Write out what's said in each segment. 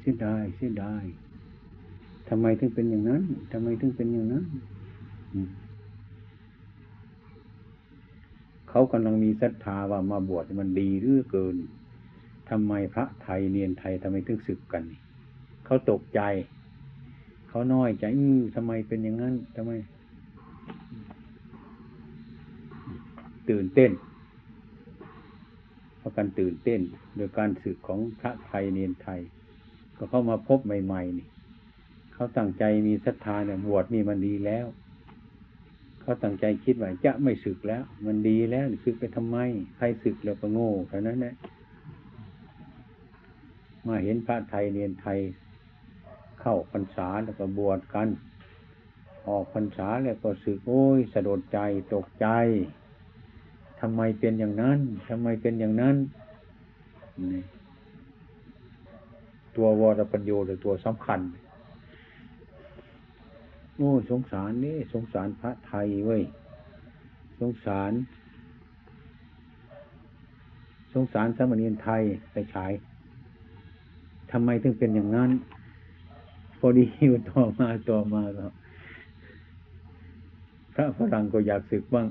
เสียดายเสียดายทำไมถึงเป็นอย่างนั้นทำไมถึงเป็นอย่างนั้นเขากำลังมีศรัทธาว่ามาบวชมันดีหรือเกินทำไมพระไทยเนียนไทยทำไมถึงศึกกัน เขาตกใจ เขาน้อยใจอือทำไมเป็นอย่างนั้นทำไม ตื่นเต้นาะการตื่นเต้น โดยการศึกของพระไทยเนียนไทย ก็เข้ามาพบใหม่ๆนี่เขาตั้งใจมีศรัทธาเนี่ยบวชนี่มันดีแล้ว เขาตั้งใจคิดว่าจะไม่ศึกแล้ว มันดีแล้วศึกไปทำไม ใครศึกแล้วก็โง่เท่านั้นแหละมาเห็นพระไทยเนียนไทย เข้าพรรษาแล้วก็บวชกัน ออกพรรษาแล้วก็สึกโอ้ยสะดุดใจตกใจ ทำไมเป็นอย่างนั้นทำไมเป็นอย่างนั้นนี่ตัววรปัญโยหรือตัวสำคัญ โอ้สงสารนี่สงสารพระไทยเว้ยสงสาร สงสารสมณีนไทยไปฉายทำไมถึงเป็นอย่างนั้น พอดีอยู่ต่อมาต่อมาก็พระฝรั่งก็อยากศึกบ้าง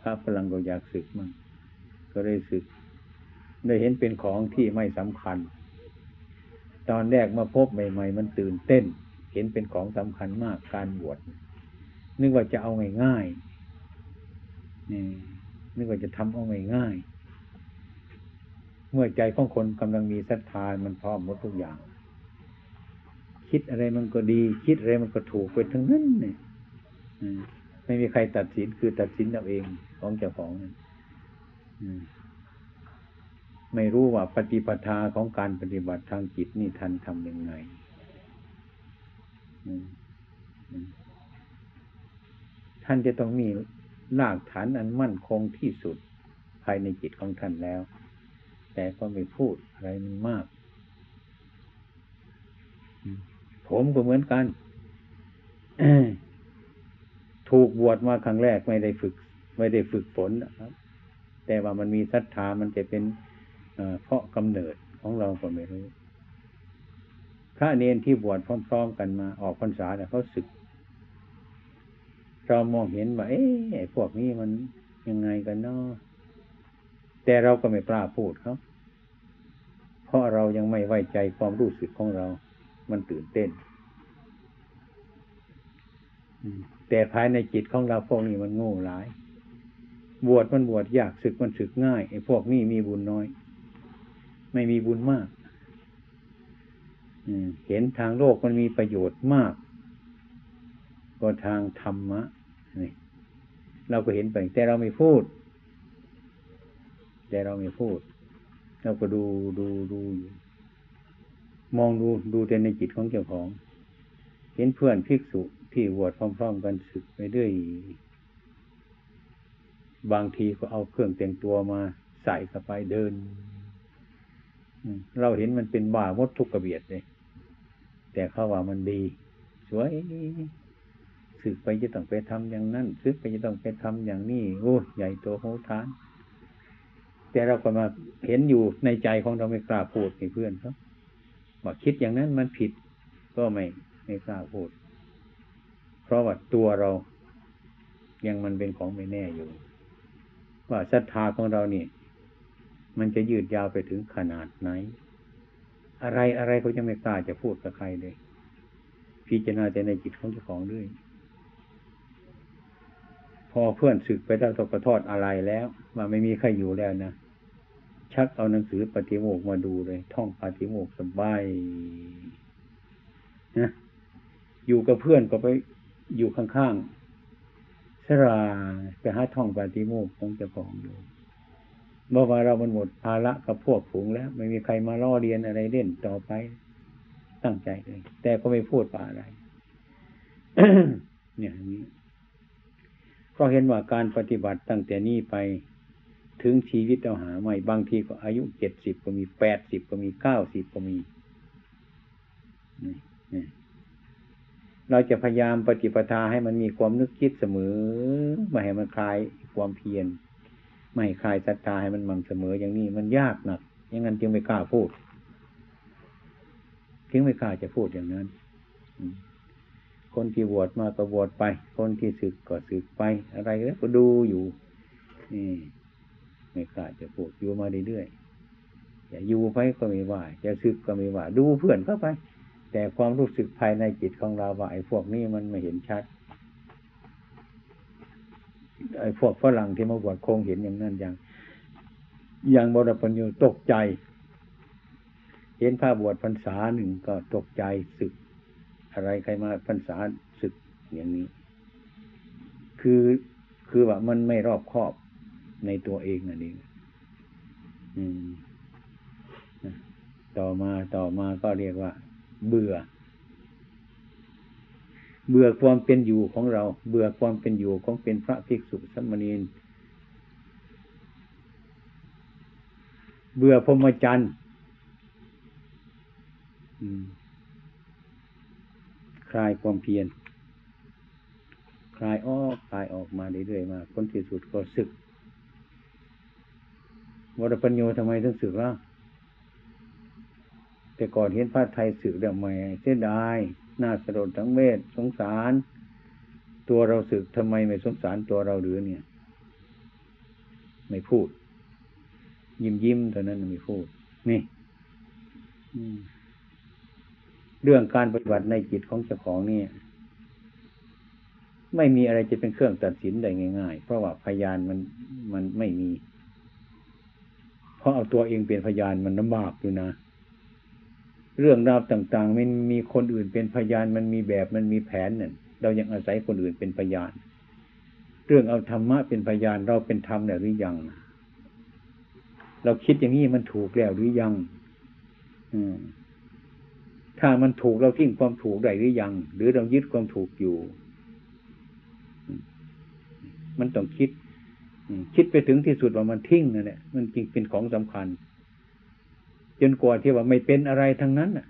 พระฝรั่งก็อยากศึกบ้างก็ได้ศึก ได้เห็นเป็นของที่ไม่สำคัญ ตอนแรกมาพบใหม่ ๆ มันตื่นเต้น เห็นเป็นของสำคัญมากการบวชนึกว่าจะเอาง่ายๆนี่นึกว่าจะทำเอาง่ายๆเมื่อใจของคนกำลังมีศรัทธามันพร้อมหมดทุกอย่าง คิดอะไรมันก็ดี คิดอะไรมันก็ถูกไปทั้งนั้นเนี่ยไม่มีใครตัดสินคือตัดสินเอาเอง ของเจ้าของไม่รู้ว่าปฏิปทาของการปฏิบัติทางจิตนี่ท่านทำยังไงท่านจะต้องมีรากฐานอันมั่นคงที่สุดภายในจิตของท่านแล้ว แต่ก็ไม่พูดอะไรมันมาก ผมก็เหมือนกัน ถูกบวชมาครั้งแรกไม่ได้ฝึก ไม่ได้ฝึกฝนนะครับ แต่ว่ามันมีศรัทธามันจะเป็นเพราะกำเนิดของเราก็ไม่รู้ พระเนนที่บวชพร้อม ๆ กันมาออกพรรษาเนี่ยเขาศึก เรามองเห็นว่าเอ๊ะพวกนี้มันยังไงกันเนาะแต่เราก็ไม่กล้าพูดครับ เพราะเรายังไม่ไว้ใจความรู้สึกของเรา มันตื่นเต้นแต่ภายในจิตของเราพวกนี้มันโง่หลาย บวชมันบวชยากศึกมันศึกง่ายไอ้พวกนี้มีบุญน้อย ไม่มีบุญมากเห็นทางโลกมันมีประโยชน์มากก็ทางธรรมะนี่เราก็เห็นไปแต่เราไม่พูด แต่เราไม่พูด เราก็ดูดูดูมองดูดูแต่ในจิตของเจ้าของ เห็นเพื่อนภิกษุที่บวดพร้อม ๆ กันสึกไปด้วย บางทีก็เอาเครื่องแต่งตัวมาใส่เข้าไปเดิน เราเห็นมันเป็นบ่ามดทุกกระเบียดเลย แต่เขาว่ามันดี สวยสึกไปจะต้องไปทำอย่างนั้นสึกไปจะต้องไปทำอย่างนี้โอ้ใหญ่โตโหฐาน แต่เราก็มาเห็นอยู่ในใจของเราไม่กล้าพูดให้เพื่อนเขาบอกคิดอย่างนั้นมันผิดก็ไม่ไม่กล้าพูด เพราะว่าตัวเรา ยังมันเป็นของไม่แน่อยู่ ว่าศรัทธาของเรานี่มันจะยืดยาวไปถึงขนาดไหน อะไรอะไรก็จะไม่กล้าจะพูดกับใครเลย พิจารณาแต่ในจิตของเจ้าของด้วย พอเพื่อนสึกไปได้ตกระทอดอะไรแล้วว่าไม่มีใครอยู่แล้วนะชักเอาหนังสือปฏิโมกมาดูเลย ท่องปฏิโมกสบายนะอยู่กับเพื่อนก็ไปอยู่ข้างๆ ราไปหาท่องปฏิโมกของเจ้าของอยู่เมื่อวาเรามันหมดภาระกับพวกฝูงแล้ว ไม่มีใครมาล่อเรียนอะไรเล่นต่อไป ตั้งใจเลย แต่ก็ไม่พูดป่าอะไร เนี่ยนี้ก็เห็นว่าการปฏิบัติตั้งแต่นี้ไปถึงชีวิตเราหาใหม่บางทีก็อายุเจ็ดสิบก็มีแปดสิบก็มีเก้าสิบก็มี เราจะพยายามปฏิปทาให้มันมีความนึกคิดเสมอมาให้มันคลายความเพียรไม่คลายศรัทธาให้มันมั่งเสมออย่างนี้มันยากหนักอย่างนั้นจึงไม่กล้าพูดจึงไม่กล้าจะพูดอย่างนั้นคนที่บวชมาก็บวชไป คนที่ศึกก็ศึกไป อะไรแล้วก็ดูอยู่นี่ไม่กล้าจะพูดอยู่มาเรื่อยๆอย่าอยู่ไปก็ไม่ว่าจะศึกก็ไม่ว่า ดูเพื่อนเข้าไป แต่ความรู้สึกภายในจิตของเราว่าไอ้พวกนี้มันไม่เห็นชัด ไอ้พวกฝรั่งที่มาบวชคงเห็นอย่างนั้นอย่าง อย่างบรปัญญูตกใจ เห็นพระบวชพรรษาหนึ่งก็ตกใจศึก อะไรใครมาพรรษาศึกอย่างนี้ คือคือว่ามันไม่รอบคอบในตัวเองนั่นเองต่อมาต่อมาก็เรียกว่า เบื่อ เบื่อความเป็นอยู่ของเรา เบื่อความเป็นอยู่ของเป็นพระภิกษุสมณีนเบื่อพรหมจรรย์คลายความเพียรคลายออกคลายออกมาเรื่อยๆมาคนที่สุดก็สึกวรปัญโยทำไมต้องสึกล่ะ แต่ก่อนเห็นพระไทยสึกเดี๋ยวไม่เสียดายน่าสลดทั้งเวทสงสาร ตัวเราสึกทำไมไม่สงสารตัวเราหรือเนี่ย ไม่พูด ยิ้มยิ้มเท่านั้นไม่พูด นี่เรื่องการปฏิบัติในจิตของเจ้าของนี่ไม่มีอะไรจะเป็นเครื่องตัดสินได้ง่าย ๆ เพราะว่าพยานมันมันไม่มี เพราะเอาตัวเองเป็นพยานมันลำบากอยู่นะ เรื่องราวต่าง ๆ มันมีคนอื่นเป็นพยานมันมีแบบมันมีแผนเนี่ยเรายังอาศัยคนอื่นเป็นพยาน เรื่องเอาธรรมะเป็นพยานเราเป็นธรรมหรือยัง เราคิดอย่างนี้มันถูกแล้วหรือยังอืมถ้ามันถูกเราทิ้งความถูกได้หรือยัง หรือเรายึดความถูกอยู่ มันต้องคิด คิดไปถึงที่สุดว่ามันทิ้งนั่นแหละมันจริงเป็นของสำคัญ จนกว่าที่ว่าไม่เป็นอะไรทั้งนั้นอะ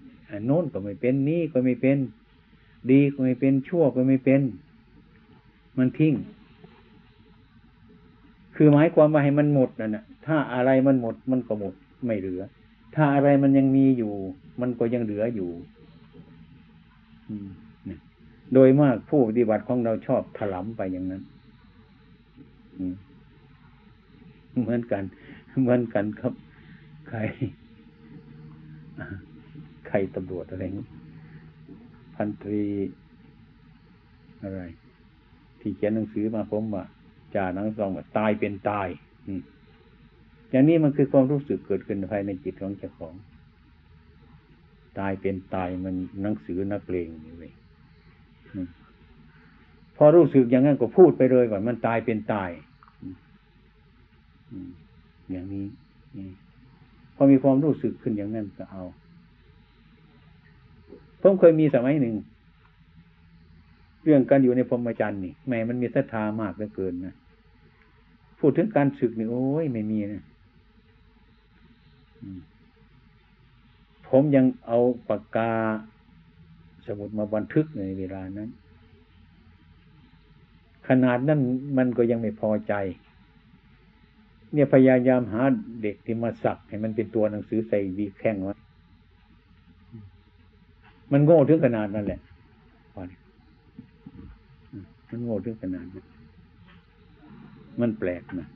โน้นก็ไม่เป็นนี้ก็ไม่เป็น ดีก็ไม่เป็นชั่วก็ไม่เป็น มันทิ้ง คือหมายความว่าให้มันหมดนั่นแหะถ้าอะไรมันหมดมันก็หมดไม่เหลือ ถ้าอะไรมันยังมีอยู่ มันก็ยังเหลืออยู่โดยมากผู้ปฏิบัติของเราชอบถลำไปอย่างนั้นเหมือนกัน เหมือนกันครับ ใคร ใครตำรวจอะไรนี้พันตรีอะไร ที่เขียนหนังสือมาผมว่าจ่าหนังซองว่าตายเป็นตายอย่างนี้มันคือความรู้สึกเกิดขึ้นภายในจิตของเจ้าของ ตายเป็นตายมันหนังสือนักเลงนี่เว้ยพอรู้สึกอย่างนั้นก็พูดไปเลยว่ามันตายเป็นตายอย่างนี้ อมีความรู้สึกขึ้นอย่างนั้นก็เอา ผมเคยมีสมัยหนึ่ง เรื่องการอยู่ในพรหมจรรย์นี่แม่มันมีศรัทธามากเหลือเกินนะพูดถึงการศึกนี่โอ้ยไม่มีนะผมยังเอาปากกาสมุดมาบันทึกในเวลานั้น ขนาดนั้นมันก็ยังไม่พอใจ เนี่ยพยายามหาเด็กที่มาสักให้มันเป็นตัวหนังสือใส่วีแข้งไว้มันโง่ถึงขนาดนั้นแหละมันโง่ถึงขนาดนั้นมันแปลกนะ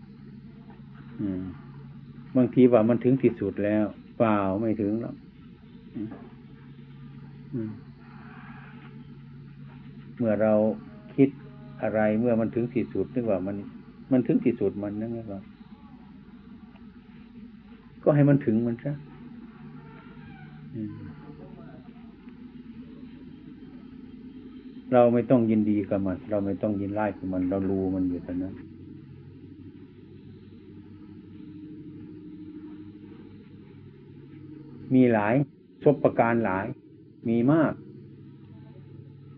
บางทีว่ามันถึงที่สุดแล้ว เปล่าไม่ถึงหรอกเมื่อเราคิดอะไรเมื่อมันถึงที่สุดนึกว่ามัน มันถึงที่สุดมันนั่นไงว่า ก็ให้มันถึงมันซะเราไม่ต้องยินดีกับมัน เราไม่ต้องยินไล่กับมัน เรารู้มันอยู่ตอนนั้นมีหลายชบประการหลาย มีมาก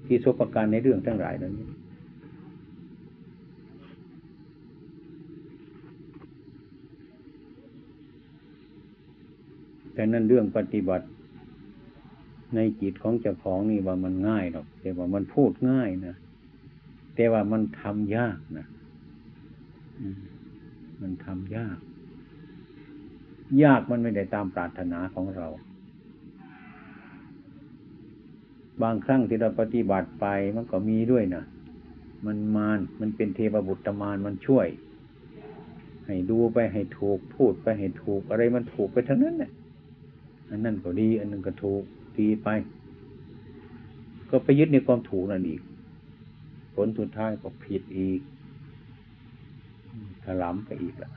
ที่ชบประการในเรื่องทั้งหลายนั้น แต่นั้นเรื่องปฏิบัติในจิตของเจ้าของนี่ว่ามันง่ายหรอก แต่ว่ามันพูดง่ายนะแต่ว่ามันทำยากนะมันทำยาก ยากมันไม่ได้ตามปรารถนาของเรา บางครั้งที่เราปฏิบัติไปมันก็มีด้วยนะมันมานมันเป็นเทพบุตรมานมันช่วย ให้ดูไปให้ถูกพูดไปให้ถูกอะไรมันถูกไปทั้งนั้นเนี่ย อันนั้นก็ดี อันนั้นก็ถูกดีไป ก็ไปยึดในความถูกนั่นอีก ผลสุดท้ายก็ผิดอีกถลำไปอีกละ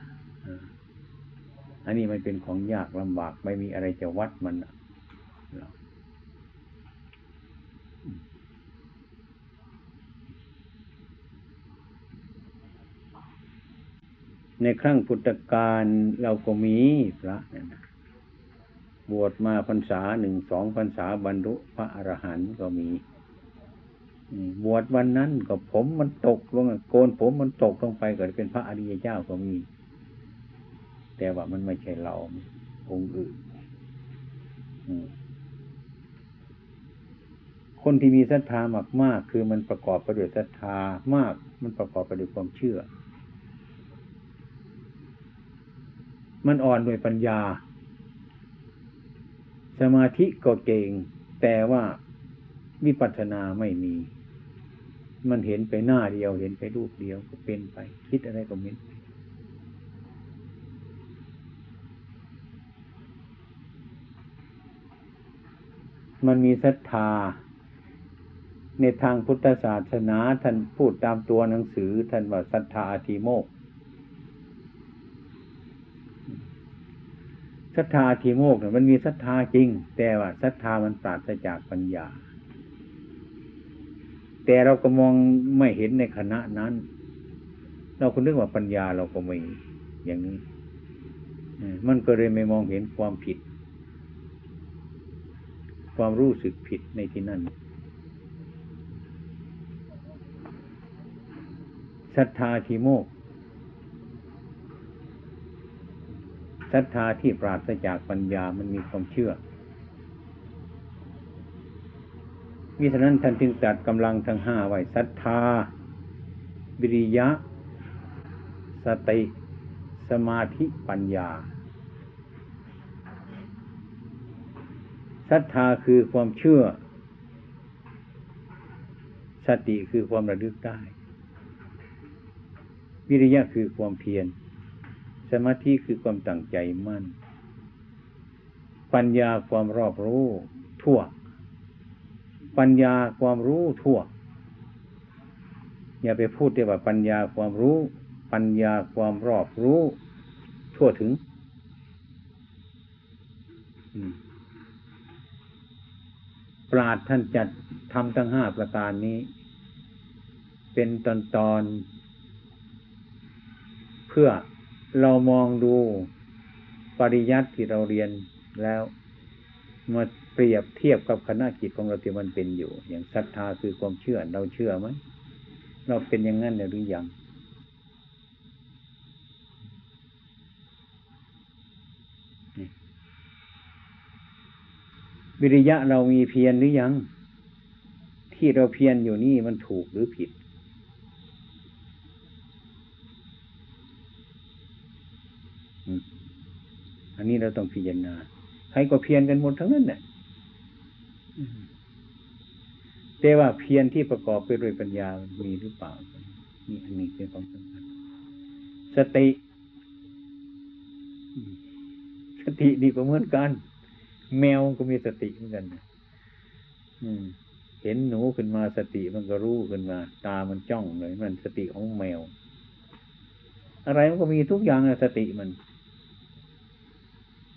อันนี้มันเป็นของยากลำบากไม่มีอะไรจะวัดมันในครั้งพุทธกาลเราก็มีพระเนี่ยนะ บวชมาพรรษาหนึ่งสองพรรษาบรรลุพระอรหันต์ก็มีบวชวันนั้นก็ผมมันตกลงโกนผมมันตกลงไปก็เป็นพระอริยเจ้าก็มี แต่ว่ามันไม่ใช่เราองค์อื่นคนที่มีศรัทธามากมากคือมันประกอบไปด้วยศรัทธามาก มันประกอบไปด้วยความเชื่อ มันอ่อนด้วยปัญญา สมาธิก็เก่ง แต่ว่าวิปัสสนาไม่มี มันเห็นไปหน้าเดียวเห็นไปรูปเดียวก็เป็นไป คิดอะไรก็เม็นมันมีศรัทธา ในทางพุทธศาสนาท่านพูดตามตัวหนังสือ ท่านว่าศรัทธาอธิโมก ศรัทธาอธิโมกเนี่ยมันมีศรัทธาจริง แต่ว่าศรัทธามันปราศจากปัญญา แต่เราก็มองไม่เห็นในขณะนั้น เราก็นึกว่าปัญญาเราก็ไม่อย่างนี้มันก็เลยไม่มองเห็นความผิด ความรู้สึกผิดในที่นั่นศรัทธาทีโมก ศรัทธาที่ปราศจากปัญญามันมีความเชื่อมิฉะนั้นท่านจึงจัดกำลังทั้งห้าไว้ศรัทธาวิริยะ สติ สมาธิปัญญาศรัทธาคือความเชื่อ สติคือความระลึกได้ วิริยะคือความเพียร สมาธิคือความตั้งใจมั่น ปัญญาความรอบรู้ทั่ว ปัญญาความรู้ทั่ว อย่าไปพูดแต่ว่าปัญญาความรู้ ปัญญาความรอบรู้ ทั่วถึงปราดท่านจัดทำทั้งห้าประการนี้ เป็นตอนตอนเพื่อ เรามองดูปริยัติที่เราเรียนแล้วมาเปรียบเทียบกับคณะจิตของเราที่มันเป็นอยู่ อย่างศรัทธาคือความเชื่อเราเชื่อไหมเราเป็นอย่างนั้นหรือยังวิริยะเรามีเพียรหรือยัง ที่เราเพียรอยู่นี่มันถูกหรือผิด อันนี้เราต้องพิจารณาใครก็เพียรกันหมดทั้งนั้นเนี่ยแต่ว่าเพียรที่ประกอบไปด้วยปัญญามีหรือเปล่า นี่อันนี้เป็นของสำคัญสติ สติดีกว่าเหมือนกัน แมวก็มีสติเหมือนกันเห็นหนูขึ้นมาสติมันก็รู้ขึ้นมา ตามันจ้องเลย มันสติของแมว อะไรมันก็มีทุกอย่างสติมัน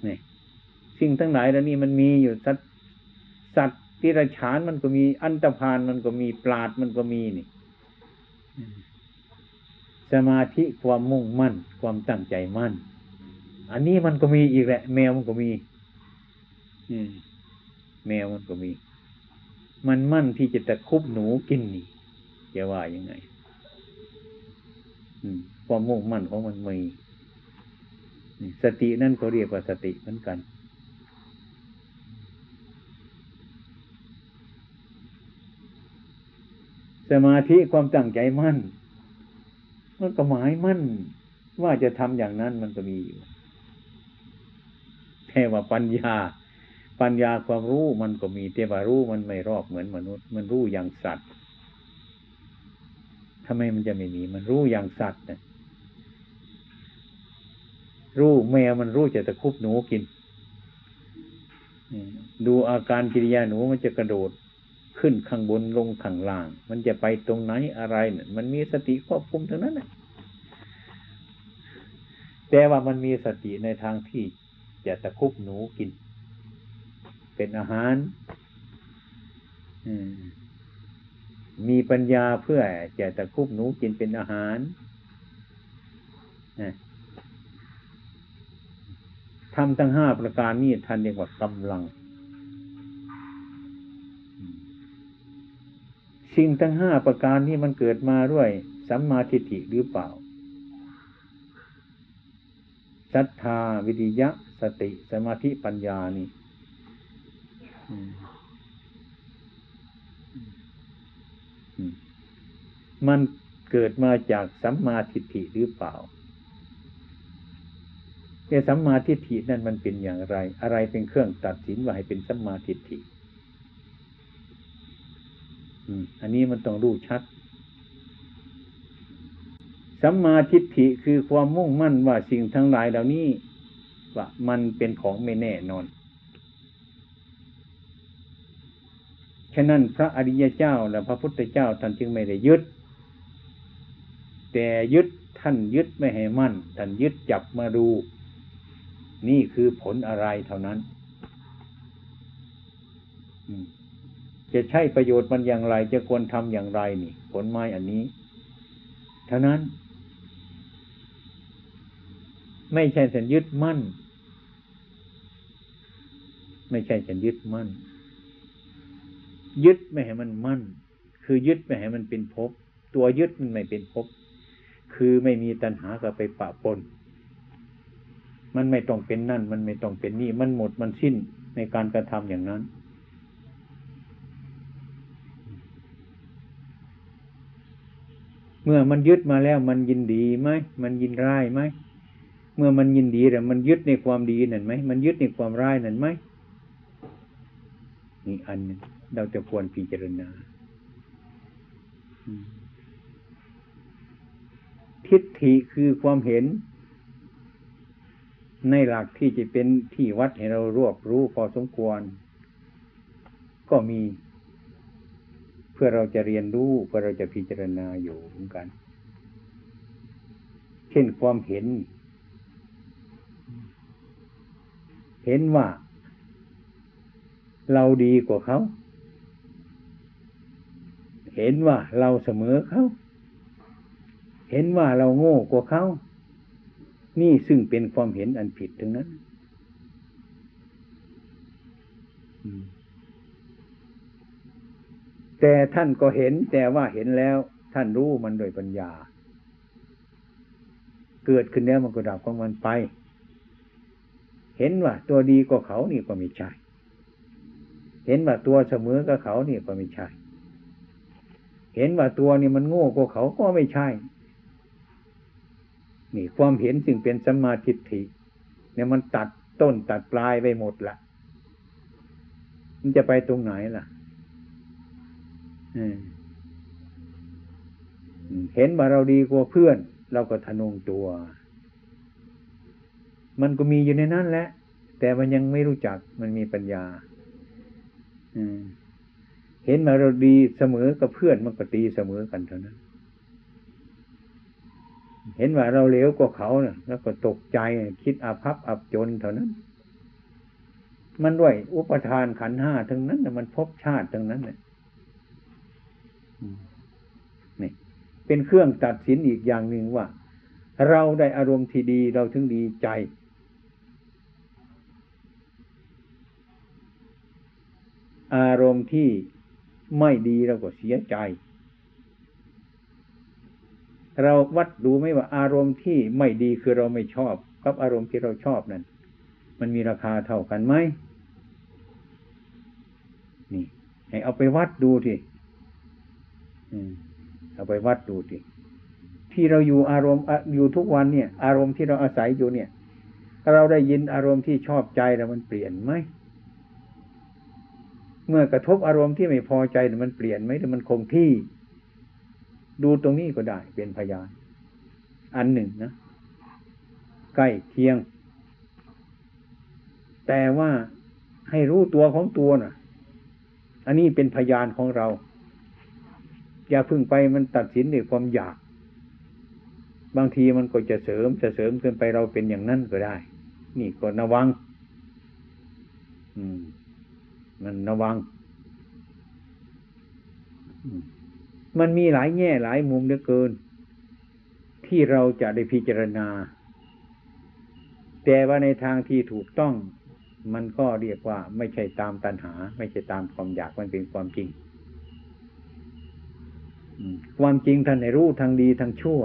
นี่สิ่งทั้งหลายแล้วนี่มันมีอยู่สัตว์สัตว์ที่ระฉานมันก็มีอันตรพานมันก็มีปราดมันก็มีนี่สมาธิความมุ่งมั่น ความตั้งใจมั่น อันนี้มันก็มีอีกแหละ แมวมันก็มีแมวมันก็มี มันมั่นที่จะตะคุบหนูกินนี่จะว่ายังไงความมุ่งมั่นของมันมี สตินั่นเขาเรียกว่าสติเหมือนกัน สมาธิความตั้งใจมั่น มันก็หมายมั่น ว่าจะทำอย่างนั้นมันก็มีอยู่แต่ว่าปัญญา ปัญญาความรู้มันก็มีแต่ว่ารู้มันไม่รอบเหมือนมนุษย์ มันรู้อย่างสัตว์ทำไมมันจะไม่มี มันรู้อย่างสัตว์นะ รู้แมวมันรู้จะตะคุบหนูกินดูอาการกิริยาหนูมันจะกระโดดขึ้นข้างบนลงข้างล่าง มันจะไปตรงไหนอะไรเนี่ยมันมีสติควบคุมทั้งนั้นแหะแต่ว่ามันมีสติในทางที่จะตะคุบหนูกิน เป็นอาหารมีปัญญาเพื่อจะตะคุบหนูกินเป็นอาหาร ทำทั้งห้าประการนี้ท่านเรียกว่ากำลัง สิ่งทั้งห้าประการนี้มันเกิดมาด้วยสัมมาทิฏฐิหรือเปล่าศรัทธาวิริยะ สติ สมาธิปัญญานี่มันเกิดมาจากสัมมาทิฏฐิหรือเปล่า แต่สัมมาทิฏฐินั่นมันเป็นอย่างไร อะไรเป็นเครื่องตัดสินว่าให้เป็นสัมมาทิฏฐิอันนี้มันต้องรู้ชัดสัมมาทิฏฐิคือความมุ่งมั่นว่าสิ่งทั้งหลายเหล่านี้ว่ามันเป็นของไม่แน่นอนฉะนั้นพระอริยเจ้าและพระพุทธเจ้าท่านจึงไม่ได้ยึด แต่ยึดท่านยึดไม่ให้มั่นท่านยึดจับมาดู นี่คือผลอะไรเท่านั้น จะใช้ประโยชน์มันอย่างไร จะควรทำอย่างไรนี่ ผลไม้อันนี้ เท่านั้น ไม่ใช่ฉันยึดมั่น ไม่ใช่ฉันยึดมั่น ยึดไม่ให้มันมั่น คือยึดไม่ให้มันเป็นภพตัวยึดมันไม่เป็นภพคือไม่มีตัณหากับไปปะปน มันไม่ต้องเป็นนั่น มันไม่ต้องเป็นนี่ มันหมดมันสิ้นในการกระทำอย่างนั้น เมื่อมันยึดมาแล้วมันยินดีไหมมันยินร้ายไหมเมื่อมันยินดีแต่มันยึดในความดีนั่นไหมมันยึดในความร้ายนั่นไหมนี่อันเราจะควรพิจารณาทิฏฐิคือความเห็น ในหลักที่จะเป็นที่วัดให้เรารวบรู้พอสมควร ก็มี เพื่อเราจะเรียนรู้เพื่อเราจะพิจารณาอยู่เหมือนกัน เช่นความเห็น เห็นว่า เราดีกว่าเขา เห็นว่าเราเสมอเขา เห็นว่าเราโง่กว่าเขา นี่ซึ่งเป็นความเห็นอันผิดทั้งนั้นแต่ท่านก็เห็นแต่ว่าเห็นแล้ว ท่านรู้มันโดยปัญญา เกิดขึ้นแล้วมันก็ดับของมันไป เห็นว่าตัวดีกว่าเขานี่ก็ไม่ใช่เห็นว่าตัวเสมอกับเขานี่ก็ไม่ใช่ เห็นว่าตัวนี่มันโง่กว่าเขาก็ไม่ใช่ นี่ความเห็นจึงเป็นสมาธิฐิเนี่ยมันตัดต้นตัดปลายไปหมดละมันจะไปตรงไหนล่ะเห็นว่าเราดีกว่าเพื่อน เราก็ทะนงตัว มันก็มีอยู่ในนั้นแหละ แต่มันยังไม่รู้จักมันมีปัญญาเห็นมาเราดีเสมอกับเพื่อนมันก็ตีเสมอกันเท่านั้น เห็นว่าเราเลวกว่าเขาเนี่ยแล้วก็ตกใจคิดอาภัพอับจนเท่านั้น มันด้วยอุปทานขันห้าทั้งนั้นมันพบชาติทั้งนั้นเนี่ยนี่ เป็นเครื่องตัดสินอีกอย่างหนึ่งว่า เราได้อารมณ์ที่ดีเราถึงดีใจ อารมณ์ที่ไม่ดีเราก็เสียใจ เราวัดดูไหมว่าอารมณ์ที่ไม่ดีคือเราไม่ชอบ กับอารมณ์ที่เราชอบนั้น มันมีราคาเท่ากันไหมนี่ให้เอาไปวัดดูทีเอาไปวัดดูทีที่เราอยู่อารมณ์อยู่ทุกวันเนี่ย อารมณ์ที่เราอาศัยอยู่เนี่ย เราได้ยินอารมณ์ที่ชอบใจแล้วมันเปลี่ยนไหมเมื่อกระทบอารมณ์ที่ไม่พอใจมันเปลี่ยนไหมหรือมันคงที่ ดูตรงนี้ก็ได้เป็นพยาน อันหนึ่งนะ ใกล้เคียง แต่ว่าให้รู้ตัวของตัวนะ่ะ อันนี้เป็นพยานของเรา อย่าพึ่งไปมันตัดสินด้วยความอยาก บางทีมันก็จะเสริมจะเสริมเกินไปเราเป็นอย่างนั้นก็ได้ นี่ก็ระวัง อืม มันระวังมั มันมีหลายแง่หลายมุมเหลือเกิน ที่เราจะได้พิจารณา แต่ว่าในทางที่ถูกต้อง มันก็เรียกว่าไม่ใช่ตามตัณหา ไม่ใช่ตามความอยากมันเป็นความจริงความจริงท่านให้รู้ทางดีทางชั่ว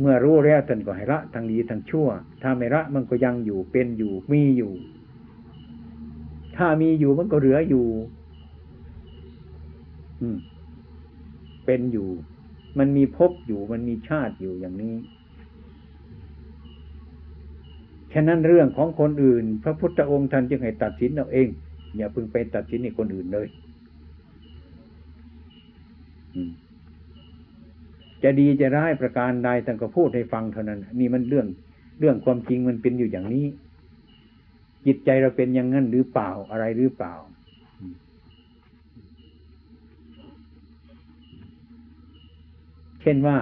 เมื่อรู้แล้วท่านก็ให้ละทางดีทางชั่ว ถ้าไม่ละมันก็ยังอยู่เป็นอยู่มีอยู่ ถ้ามีอยู่มันก็เหลืออยู่ อืม เป็นอยู่ มันมีภพอยู่ มันมีชาติอยู่อย่างนี้ ฉะนั้นเรื่องของคนอื่น พระพุทธองค์ท่านจึงให้ตัดสินเอาเอง อย่าพึงไปตัดสินในคนอื่นเลยจะดีจะร้ายประการใดท่านก็พูดให้ฟังเท่านั้น นี่มันเรื่องเรื่องความจริงมันเป็นอยู่อย่างนี้ จิตใจเราเป็นอย่างนั้นหรือเปล่าอะไรหรือเปล่า เช่นว่า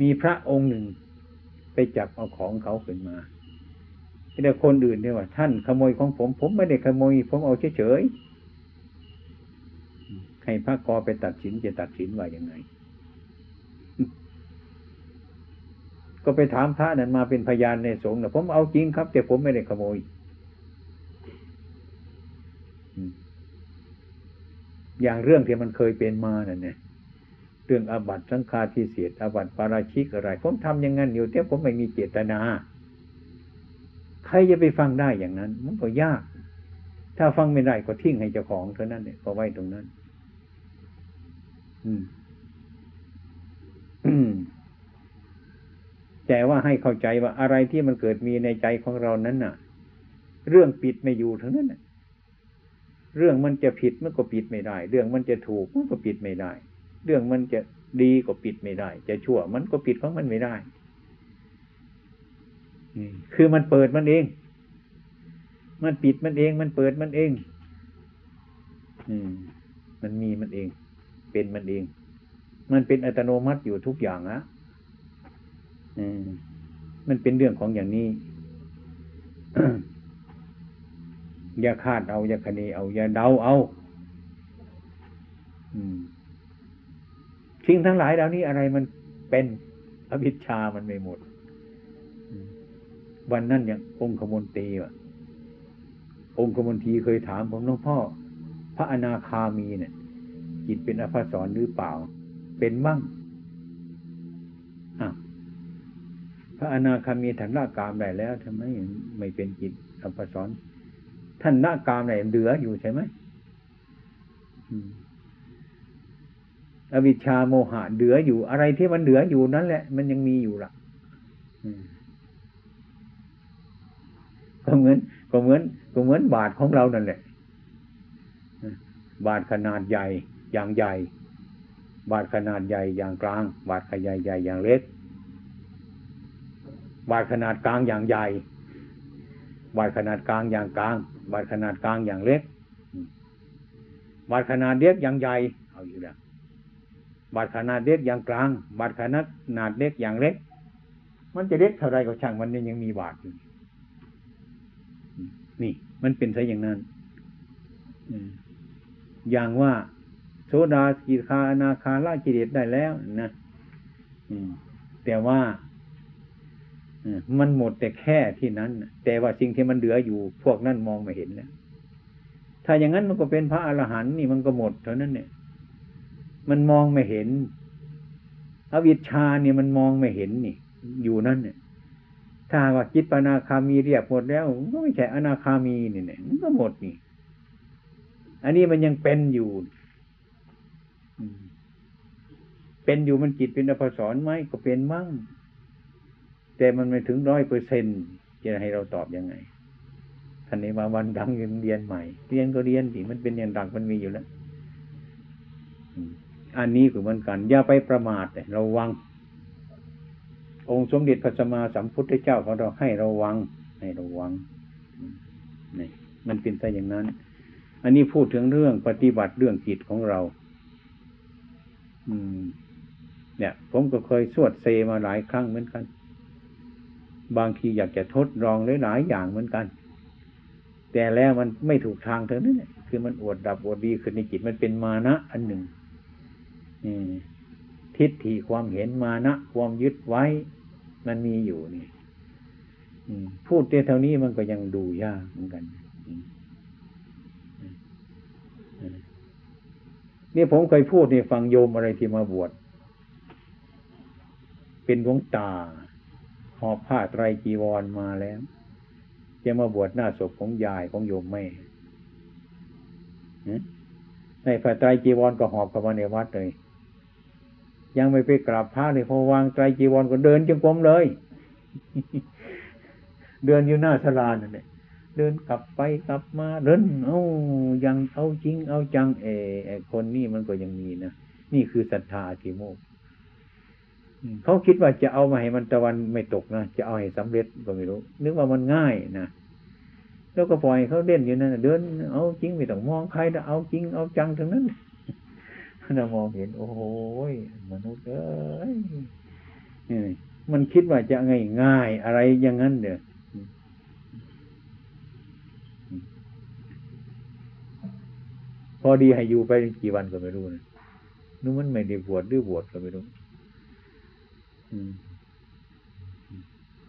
มีพระองค์หนึ่งไปจับเอาของเขาขึ้นมาแต่คนอื่นเนี่ยว่า ท่านขโมยของผม ผมไม่ได้ขโมย ผมเอาเฉยๆให้พระกอไปตัดสินจะตัดสินว่ายังไง ก็ไปถามพระนั้นมาเป็นพยานในสงฆ์นะผมเอาจริงครับ แต่ผมไม่ได้ขโมยอย่างเรื่องที่มันเคยเป็นมานั่นเนี่ย เรื่องอาบัตสังฆาทิเศษอาบัตปาราชิกอะไร ผมทำอย่างนั้นอยู่แต่ผมไม่มีเจตนา ใครจะไปฟังได้อย่างนั้น มันก็ยาก ถ้าฟังไม่ได้ก็ทิ้งให้เจ้าของเท่านั้นเนี่ยก็ไว้ตรงนั้นอืมอืมแต่ว่าให้เข้าใจว่าอะไรที่มันเกิดมีในใจของเรานั้นน่ะ เรื่องปิดไม่อยู่ทั้งนั้นเรื่องมันจะผิดมันก็ปิดไม่ได้ เรื่องมันจะถูกมันก็ปิดไม่ได้ เรื่องมันจะดีก็ปิดไม่ได้ จะชั่วมันก็ปิดของมันไม่ได้คือมันเปิดมันเอง มันปิดมันเอง มันเปิดมันเอง อืม มันมีมันเอง เป็นมันเอง มันเป็นอัตโนมัติอยู่ทุกอย่างนะอืม มันเป็นเรื่องของอย่างนี้อย่าคาดเอา อย่าคณีเอา อย่าเดาเอา อืม สิ่งทั้งหลายเหล่านี้อะไรมันเป็นอวิชามันไม่หมด วันนั้นอย่างองค์ขมนตีว่ะองค์ขมนตีเคยถามผมน้องพ่อ พระอนาคามีเนี่ยจิตเป็นอภัสรหรือเปล่า เป็นบ้างพระอนาคามีท่านละกามได้แล้วทำไมไม่เป็นจิตอภัสรท่านละกามไหนเหลืออยู่ใช่ไหมอ อวิชชาโมหะเหลืออยู่อะไรที่มันเหลืออยู่นั่นแหละ มันยังมีอยู่ละก็เหมือนก็เหมือนก็เหมือนบาทของเรานั่นแหละบาทขนาดใหญ่อย่างใหญ่ บาทขนาดใหญ่อย่างกลาง บาทขนาดใหญ่อย่างเล็ก บาทขนาดกลางอย่างใหญ่ บาทขนาดกลางอย่างกลาง บาทขนาดกลางอย่างเล็ก บาทขนาดเล็กอย่างใหญ่เอาอยู่แล้ว บาดขนาดเล็กอย่างกลาง บาดขนาดนาดเล็กอย่างเล็ก มันจะเล็กเท่าไรก็ช่างมันยังมีบาดอยู่นี่ มันเป็นซะอย่างนั้นอย่างว่าโสดาสกีคาอนาคาละกิเลสได้แล้วนะแต่ว่ามันหมดแต่แค่ที่นั้น แต่ว่าสิ่งที่มันเหลืออยู่ พวกนั้นมองไม่เห็นแล้วถ้าอย่างนั้นมันก็เป็นพระอรหันต์นี่มันก็หมดเท่านั้นเนี่ย มันมองไม่เห็นอวิชชาเนี่ยมันมองไม่เห็นนี่ อยู่นั่นเนี่ยถ้าว่าจิตปนาคามีเรียบหมดแล้วก็ไม่ใช่อนาคามีนี่เนี่ยมันก็หมดนี่ อันนี้มันยังเป็นอยู่เป็นอยู่มันจิตเป็นอภสรไหมก็เป็นมั่ง แต่มันไม่ถึงร้อยเปอร์เซ็นจะให้เราตอบยังไงท่านนี้มาวันดังเรียนใหม่ เรียนก็เรียนสิมันเป็นอย่างดังมันมีอยู่แล้ว อันนี้คือเหมือนกัน อย่าไปประมาทเราวัง องค์สมเด็จพระสัมมาสัมพุทธเจ้าของเราให้ราวัง ให้ราวังนี่มันเป็นไปอย่างนั้น อันนี้พูดถึงเรื่องปฏิบัติเรื่องจิตของเรา อืม เนี่ย ผมก็เคยสวดเซมาหลายครั้งเหมือนกัน บางทีอยากจะทดลองหลายๆอย่างเหมือนกัน แต่แล้วมันไม่ถูกทางเท่านั้นคือมันอวดดับอวดดีขึ้นในจิตมันเป็นมานะ อันหนึ่ง ทิฏฐิความเห็นมานะ ความยึดไว้ มันมีอยู่นี่พูดเท่านี้มันก็ยังดูยากเหมือนกันนี่ผมเคยพูดในฟังโยมอะไรที่มาบวชเป็นดวงตาหอบผ้าไตรจีวรมาแล้วจะมาบวชหน้าศพของยายของโยมแม่ในผ้าไตรจีวรก็หอบเข้ามาในวัดเลย ยังไม่ไปกราบพระเลยพอวางไตรจีวรก็เดินจงกรมเลย เดินอยู่หน้าสลานั่นแหละเดินกลับไปกลับมาเดินเอายังเอาจริง เอาจังเออคนนี้มันก็ยังมีนะนี่คือศรัทธาทีโมกเขาคิดว่าจะเอามาให้มันตะวันไม่ตกนะจะเอาให้สำเร็จก็ไม่รู้ นึกว่ามันง่ายนะแล้วก็ปล่อยเขาเล่นอยู่นั่นเดิน เอาจริงไม่ต้องมองใครนะเอาจริงเอาจังทั้งนั้น เรามองเห็น โอ้โหมนุษย์เอ้ยมันคิดว่าจะง่ายง่ายอะไรอย่างนั้นเด้อพอดีให้อยู่ไปกี่วันก็ไม่รู้นะนึกมันไม่ได้บวชหรือบวชก็ไม่รู้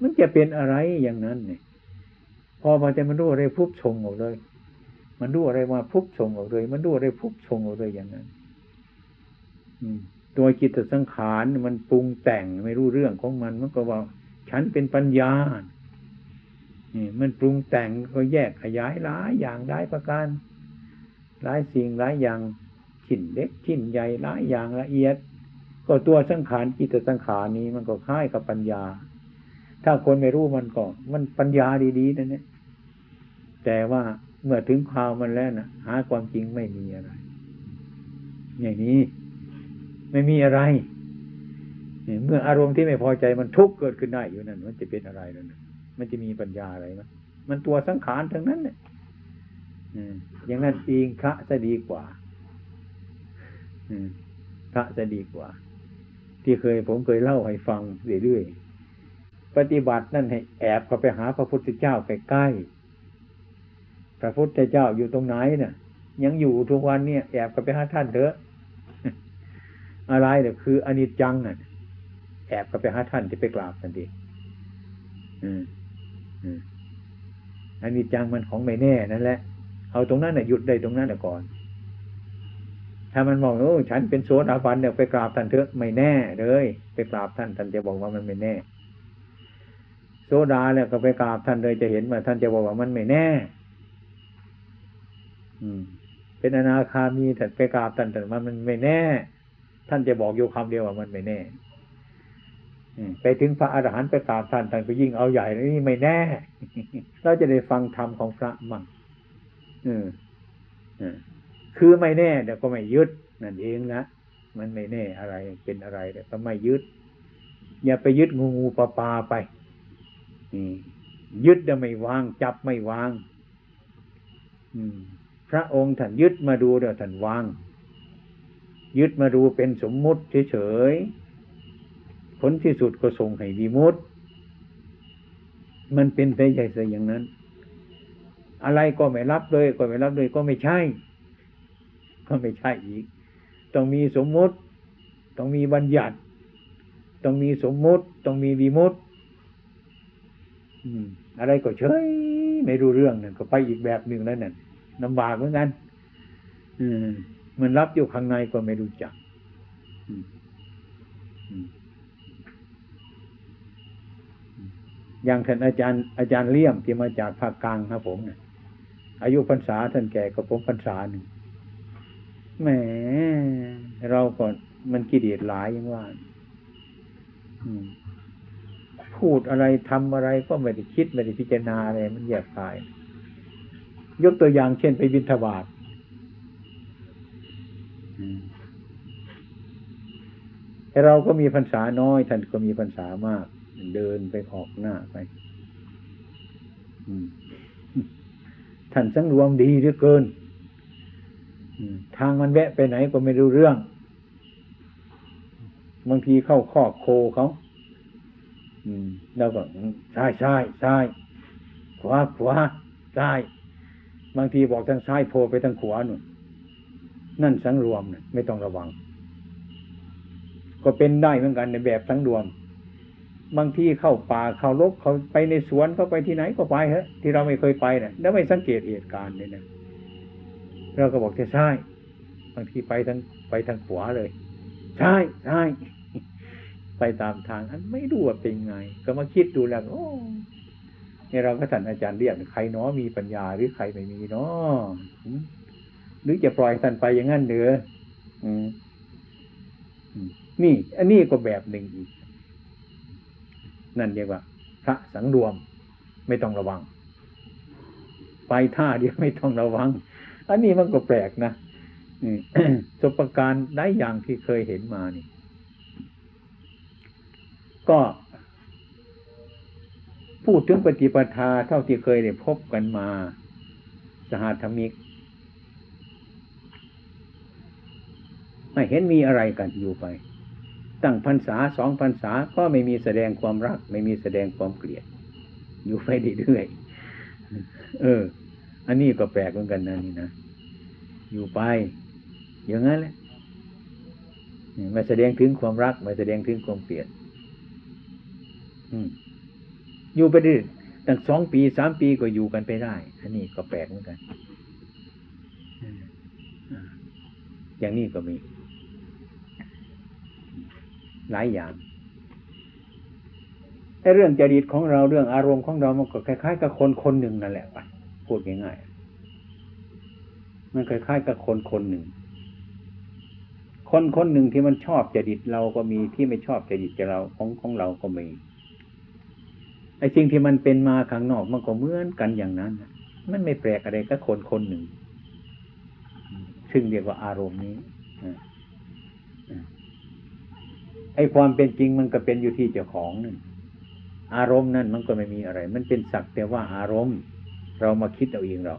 มันจะเป็นอะไรอย่างนั้นเนี่ย พอมาแต่มันรู้อะไรพุบชงออกเลย มันรู้อะไรมาพุบชงออกเลย มันรู้อะไรพุบชงออกเลยอย่างนั้น ตัวจิตสังขารมันปรุงแต่งไม่รู้เรื่องของมัน มันก็ว่า ฉันเป็นปัญญานี่มันปรุงแต่งก็แยกขยายหลายอย่างหลายประการหลายสิ่งหลายอย่างชิ้นเล็กชิ้นใหญ่หลายอย่างละเอียด ก็ตัวสังขารจิตสังขารนี้มันก็คล้ายกับปัญญา ถ้าคนไม่รู้มันก็มันปัญญาดีๆนั่นเนี่ยแต่ว่าเมื่อถึงคราวมันแล้วนะหาความจริงไม่มีอะไรอย่างนี้ ไม่มีอะไรเมื่ออารมณ์ที่ไม่พอใจมันทุกข์เกิดขึ้นได้อยู่นั่นมันจะเป็นอะไรนั่นมันจะมีปัญญาอะไรไหมมันตัวสังขารทั้งนั้นเนี่ยอย่างนั้นเองพระจะดีกว่าพระจะดีกว่า ที่เคยผมเคยเล่าให้ฟังเรื่อยๆปฏิบัตินั่นให้แอบเข้าไปหาพระพุทธเจ้าใกล้ๆพระพุทธเจ้าอยู่ตรงไหนเนี่ยยังอยู่ทุกวันเนี่ยแอบเข้าไปหาท่านเถอะ อะไรเนี่ยคืออนิจจังน่ะแอบเข้าไปหาท่านที่ไปกราบทันทีอืมอืมอนิจจังมันของไม่แน่นั่นแหละ เอาตรงนั้นน่ะหยุดได้ตรงนั้นก่อน ถ้ามันมองโอ้ฉันเป็นโซดาบันเนี่ยไปกราบท่านเถอะไม่แน่เลยไปกราบท่านท่านจะบอกว่ามันไม่แน่ โซดาเนี่ยก็ไปกราบท่านเลยจะเห็นว่าท่านจะบอกว่ามันไม่แน่ อืม เป็นอนาคามีแต่ไปกราบท่านแต่มันมันไม่แน่ ท่านจะบอกอยู่คำเดียวว่ามันไม่แน่ไปถึงพระอรหันต์ไปกราบท่านท่านก็ยิ่งเอาใหญ่นี่ไม่แน่เราจะได้ฟังธรรมของพระมั่งคือไม่แน่แต่ก็ไม่ยึดนั่นเองนะมันไม่แน่อะไรเป็นอะไรแต่ก็ไม่ยึด อย่าไปยึดงูงูปลาปลาไปยึดจะไม่วาง จับไม่วางพระองค์ท่านยึดมาดูเดี๋ยวท่านวาง ยึดมาดูเป็นสมมุติเฉยๆผลที่สุดก็ส่งให้ดีมุตมันเป็นไปใหญ่ซะอย่างนั้น อะไรก็ไม่รับเลย ก็ไม่รับเลยก็ไม่ใช่ ก็ไม่ใช่อีก ต้องมีสมมุติ ต้องมีบัญญัติ ต้องมีสมมุติ ต้องมีวิมุติอะไรก็เฉยไม่รู้เรื่องนั่นก็ไปอีกแบบหนึ่งแล้วนั่นลำบากเหมือนกัน อืม มันรับอยู่ข้างในก็ไม่รู้จักอย่างท่านอาจารย์อาจารย์เลี่ยมที่มาจากภาคกลางครับผมนี่ยอายุพรรษาท่านแก่ก็ผมพรรษาหนึ่งแหมเราก็มันกิเลสหลายยังว่าพูดอะไรทำอะไรก็ไม่ได้คิดไม่ได้พิจารณาอะไรมันแยบคาย ยกตัวอย่างเช่นไปบินทบาทแต่ เราก็มีพรรษาน้อย ท่านก็มีพรรษามาก เดินไปออกหน้าไปท่านสังรวมดีเหลือเกินทางมันแวะไปไหนก็ไม่รู้เรื่อง บางทีเข้าข้อโคเขาแล้วก็ซ้ายซ้ายซ้ายขวาขวาซ้าย บางทีบอกทางซ้ายโผล่ไปทางขวาหนุน นั่นสังรวมเนี่ยไม่ต้องระวัง ก็เป็นได้เหมือนกันในแบบสังรวม บางที่เข้าป่าเข้าลบเขาไปในสวนเขาไปที่ไหนก็ไปฮะ ที่เราไม่เคยไปเนี่ยแล้วไม่สังเกตเหตุการณ์เลยนะเราก็บอกจะใช่บางทีไปทางไปทางขวาเลย ใช่ใช่ไปตามทางอันไม่รู้ว่าเป็นไง ก็มาคิดดูแล้วโอ้เนี่เราก็ท่านอาจารย์เรียกใครเนาะมีปัญญาหรือใครไม่มีเนาะ หรือจะปล่อยท่านไปอย่างนั้นเหนือนี่ อันนี้ก็แบบหนึ่งอีก นั่นเรียกว่า พระสังรวมไม่ต้องระวัง ไปท่าเดียวไม่ต้องระวัง อันนี้มันก็แปลกนะสบประการได้อย่างที่เคยเห็นมานี่ ก็พูดถึงปฏิปทาเท่าที่เคยได้พบกันมา สหธรรมิก ไม่เห็นมีอะไรกันอยู่ไป ตั้งพรรษาสองพรรษาก็ไม่มีแสดงความรัก ไม่มีแสดงความเกลียด อยู่ไปเรื่อยเออ อันนี้ก็แปลกเหมือนกันนะนี่นะอยู่ไป อย่างนั้นแหละไม่แสดงถึงความรักไม่แสดงถึงความเกลียดอยู่ไปได้ตั้งสองปีสามปีก็อยู่กันไปได้ อันนี้ก็แปลกเหมือนกันอย่างนี้ก็มี หลายอย่างไอ้เรื่องจริตของเราเรื่องอารมณ์ของเรามันก็คล้ายๆกับคนคนหนึ่งนั่นแหละไปพูดง่ายๆมันคล้ายๆกับคนคนหนึ่ง คนคนหนึ่งที่มันชอบจริตเราก็มีที่ไม่ชอบจริตเราของของเราก็มีไอ้สิ่งที่มันเป็นมาข้างนอกมันก็เหมือนกันอย่างนั้นมันไม่แปลกอะไรก็คนคนหนึ่ง ซึ่งเรียกว่าอารมณ์นี้ ไอ้ความเป็นจริงมันก็เป็นอยู่ที่เจ้าของนั่นอารมณ์นั่นมันก็ไม่มีอะไร มันเป็นสักแต่ว่าอารมณ์ เรามาคิดเอาเองเรา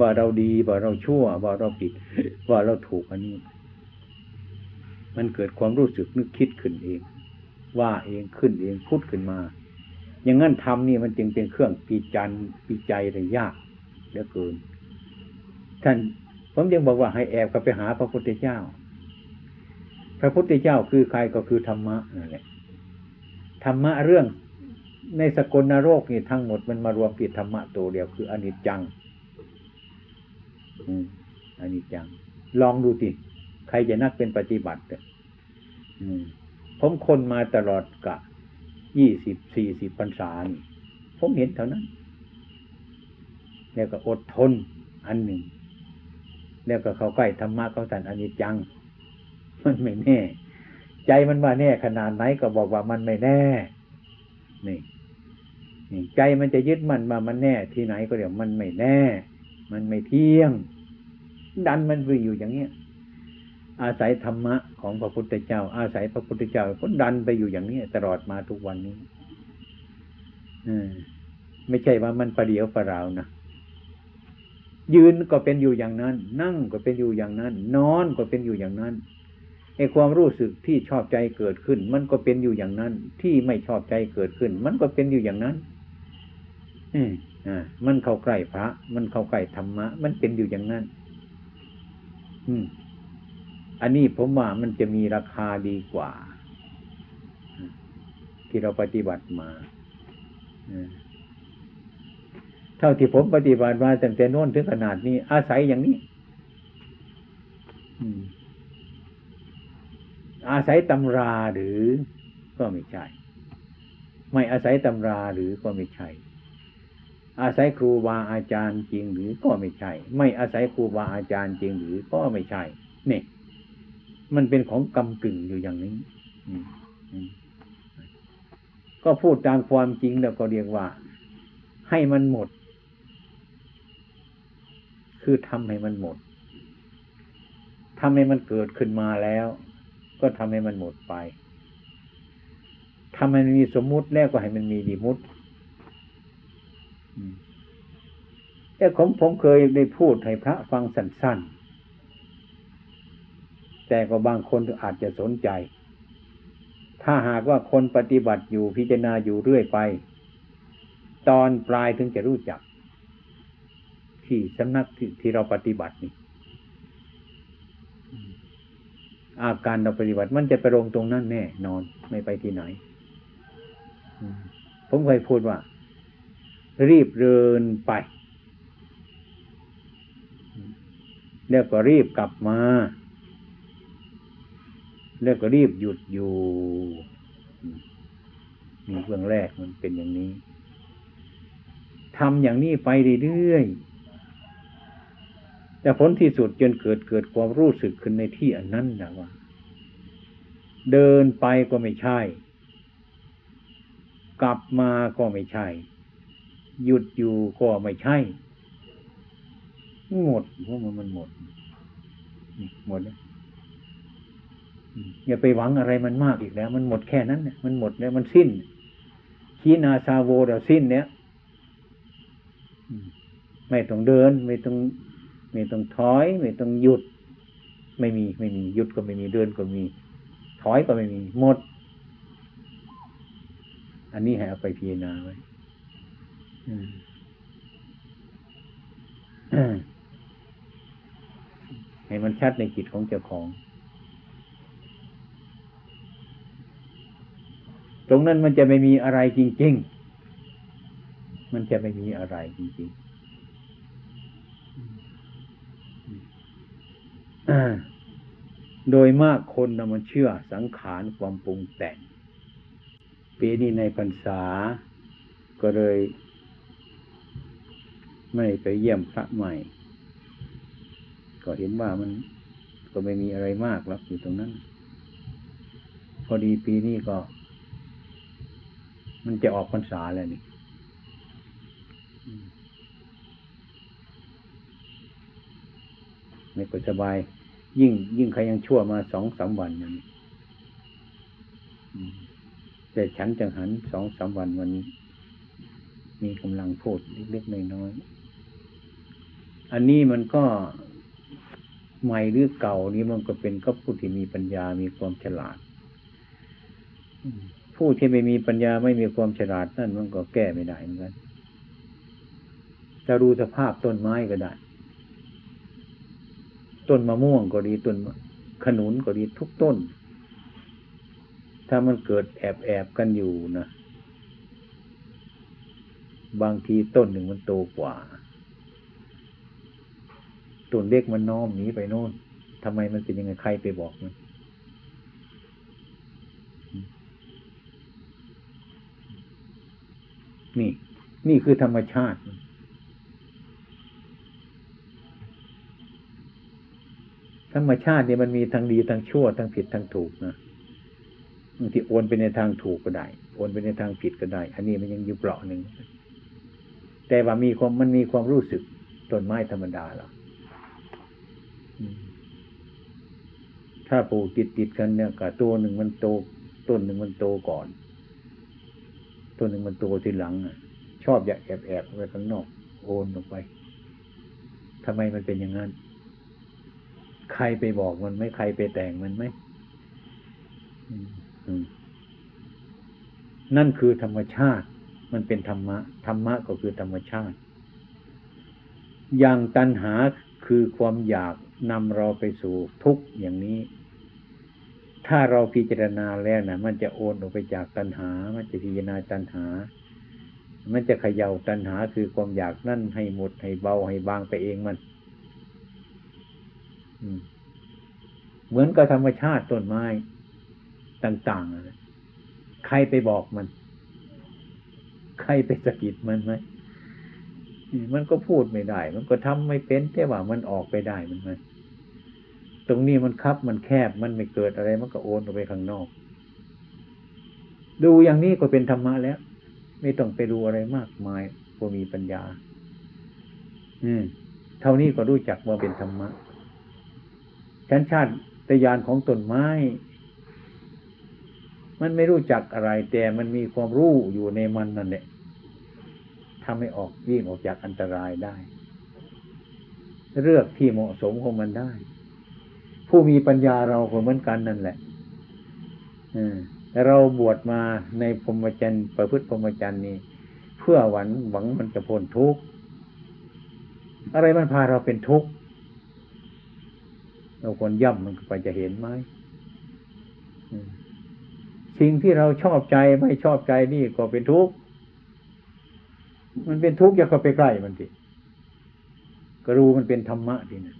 ว่าเราดีว่าเราชั่ว ว่าเราผิด ว่าเราถูกอันนี้ มันเกิดความรู้สึกนึกคิดขึ้นเอง ว่าเองขึ้นเองพุดขึ้นมา อย่างนั้นทำนี่มันจึงเป็นเครื่องปีจันปีใจเลยยากเหลือเกิน ท่านผมยังบอกว่าให้แอบกับไปหาพระพุทธเจ้า พระพุทธเจ้าคือใครก็คือธรรมะนั่นแหละธรรมะเรื่องในสกลนรกนี่ทั้งหมดมันมารวมติดธรรมะตัวเดียวคืออนิจจังอืมอนิจจัง ลองดูสิใครจะนักเป็นปฏิบัติอืมผมคนมาตลอดกะยี่สิบสี่สิบพรรษานี่ผมเห็นเท่านั้น แล้วก็อดทนอันหนึ่ง แล้วก็เขาใกล้ธรรมะเขาสันอนิจจัง มันไม่แน่ ใจมันว่าแน่ขนาดไหนก็บอกว่ามันไม่แน่ นี่นี่ใจมันจะยึดมันมามันแน่ที่ไหนก็เดี๋ยวมันไม่แน่ มันไม่เที่ยง ดันมันไปอยู่อย่างเงี้ยอาศัยธรรมะของพระพุทธเจ้า อาศัยพระพุทธเจ้าก็ดันไปอยู่อย่างนี้ตลอดมาทุกวันนี้อไม่ใช่ว่ามันประเดียวประราวนะยืนก็เป็นอยู่อย่างนั้น นั่งก็เป็นอยู่อย่างนั้น นอนก็เป็นอยู่อย่างนั้น ไอ้ความรู้สึกที่ชอบใจเกิดขึ้น มันก็เป็นอยู่อย่างนั้น ที่ไม่ชอบใจเกิดขึ้น มันก็เป็นอยู่อย่างนั้นอืมอ่ามันเข้าใกล้พระ มันเข้าใกล้ธรรมะ มันเป็นอยู่อย่างนั้น อืม อันนี้ผมว่ามันจะมีราคาดีกว่า ที่เราปฏิบัติมาเท่าที่ผมปฏิบัติมาตั้งแต่โน้นถึงขนาดนี้ อาศัยอย่างนี้ อ อาศัยตำราหรือก็ไม่ใช่ ไม่อาศัยตำราหรือก็ไม่ใช่ อาศัยครูบาอาจารย์จริงหรือก็ไม่ใช่ ไม่อาศัยครูบาอาจารย์จริงหรือก็ไม่ใช่เนี่ยมันเป็นของกำกึ่งอยู่อย่างนี้ก็พูดตามความจริงแล้วก็เรียกว่า ให้มันหมด คือทำให้มันหมดทำให้มันเกิดขึ้นมาแล้ว ก็ทำให้มันหมดไปทำให้มันมีสมมุติแล้วก็ให้มันมีดีมุติแต่ผมผมเคยได้พูดให้พระฟังสั้นๆ แต่ก็บางคนอาจจะสนใจ ถ้าหากว่าคนปฏิบัติอยู่พิจารณาอยู่เรื่อยไป ตอนปลายถึงจะรู้จัก ที่สำนักที่ที่เราปฏิบัตินี่ อาการเราปฏิบัติ มันจะไปลงตรงนั้นแน่นอนไม่ไปที่ไหน ผมเคยพูดว่า รีบเดินไปแล้วก็รีบกลับมา แล้วก็รีบหยุดอยู่มีเบื้องแรกมันเป็นอย่างนี้ทำอย่างนี้ไปเรื่อยๆ แต่ผลที่สุดจนเกิดเกิดความรู้สึกขึ้นในที่อันนั้นนะว่า เดินไปก็ไม่ใช่ กลับมาก็ไม่ใช่ หยุดอยู่ก็ไม่ใช่ หมดเพราะมันมันหมด หมดแล้วอย่าไปหวังอะไรมันมากอีกแล้ว มันหมดแค่นั้นเนี่ยมันหมดแล้วมันสิ้นขีนาซาโวเราสิ้นเนี้ยไม่ต้องเดิน ไม่ต้อง ไม่ต้องถอย ไม่ต้องหยุด ไม่มีไม่มีหยุดก็ไม่มีเดินก็มี ถอยก็ไม่มีหมด อันนี้ให้เอาไปพิจารณาไว้ให้มันชัดในจิตของเจ้าของ ตรงนั้นมันจะไม่มีอะไรจริง ๆ มันจะไม่มีอะไรจริง ๆ โดยมากคนนะมันเชื่อสังขารความปรุงแต่ง ปีนี้ในพรรษา ก็เลย ไม่ไปเยี่ยมพระใหม่ ก็เห็นว่ามันก็ไม่มีอะไรมากแล้วอยู่ตรงนั้น พอดีปีนี้ก็ มันจะออกพรรษาแล้วนี่ไม่ก็สบาย ยิ่ง ยิ่งใครยังชั่วมาสองสามวันนี่แต่ฉันจังหันสองสามวันวันนี้ มีกำลังพูดเล็กๆน้อยๆอันนี้มันก็ใหม่หรือเก่านี้มันก็เป็นก็ผู้ที่มีปัญญา มีความฉลาด ผู้ที่ไม่มีปัญญาไม่มีความฉลาดนั่นมันก็แก้ไม่ได้เหมือนกันจะดูสภาพต้นไม้ก็ได้ ต้นมะม่วงก็ดีต้นขนุนก็ดีทุกต้น ถ้ามันเกิดแอบแอบกันอยู่นะบางทีต้นหนึ่งมันโตกว่าตัวเล็กมันน้อมหนีไปโน่นทำไมมันเป็นยังไงใครไปบอกมันนี่ นี่คือธรรมชาติ ธรรมชาติเนี่ยมันมีทั้งดีทั้งชั่วทั้งผิดทั้งถูกนะบางทีโอนไปในทางถูกก็ได้ โอนไปในทางผิดก็ได้ อันนี้มันยังอยู่เปราหนึ่งแต่ว่ามีความมันมีความรู้สึกต้นไม้ธรรมดาหรอถ้าปลูกติดติดกันเนี่ยกับตัวหนึ่งมันโตต้นหนึ่งมันโตก่อน ต้นหนึ่งมันโตทีหลังอะ ชอบอยากแอบแอบไปข้างนอก โอนออกไปทำไมมันเป็นอย่างนั้น ใครไปบอกมันไหมใครไปแต่งมันไหมนั่นคือธรรมชาติ มันเป็นธรรมะ ธรรมะก็คือธรรมชาติ อย่างตัณหาคือความอยากนำเราไปสู่ทุกข์อย่างนี้ ถ้าเราพิจารณาแล้วนะมันจะโอนออกไปจากตัณหา มันจะพิจารณาตัณหา มันจะเขย่าตัณหาคือความอยากนั่นให้หมดให้เบาให้บางไปเองมัน เหมือนกับธรรมชาติต้นไม้ต่างๆ ใครไปบอกมัน ใครไปสะกิดมันไหมมันก็พูดไม่ได้ มันก็ทำไม่เป็นแต่ว่ามันออกไปได้มันมันตรงนี้มันคับมันแคบมันไม่เกิดอะไร มันก็โอนออกไปข้างนอก ดูอย่างนี้ก็เป็นธรรมะแล้ว ไม่ต้องไปดูอะไรมากมายพอมีปัญญา อืม เท่านี้ก็รู้จักว่าเป็นธรรมะ ชั้นชาติตยานของต้นไม้ มันไม่รู้จักอะไร แต่มันมีความรู้อยู่ในมันนั่นแหละทำให้ออกวิ่งออกจากอันตรายได้ เลือกที่เหมาะสมของมันได้ ผู้มีปัญญาเราก็เหมือนกันนั่นแหละเราบวชมาในพรหมจรรย์ประพฤติพรหมจรรย์นี้ เพื่อหวังหวังมันจะพ้นทุกข์อะไรมันพาเราเป็นทุกข์ เราควรย่ำมันไปจะเห็นไหมสิ่งที่เราชอบใจไม่ชอบใจนี่ก็เป็นทุกข์มันเป็นทุกข์อย่าเข้าไปใกล้มันสิก็รู้มันเป็นธรรมะทีนะ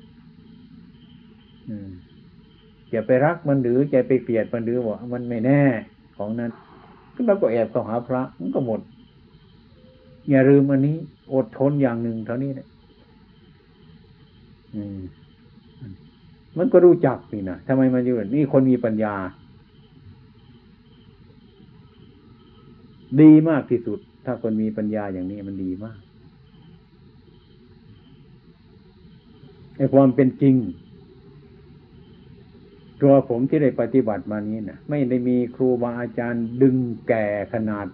อย่าไปรักมันหรือจะไปเกลียดมันหรือว่ามันไม่แน่ของนั้นก็เราก็แอบเข้าหาพระมันก็หมด อย่าลืมอันนี้ อดทนอย่างหนึ่งเท่านี้นะมัันก็รู้จักนี่นะทำไมมันอยู่นี่คนมีปัญญา ดีมากที่สุด ถ้าคนมีปัญญาอย่างนี้มันดีมากไอ้ความเป็นจริง ตัวผมที่ได้ปฏิบัติมานี้นะไม่ได้มีครูบาอาจารย์ดึงแก่ขนาด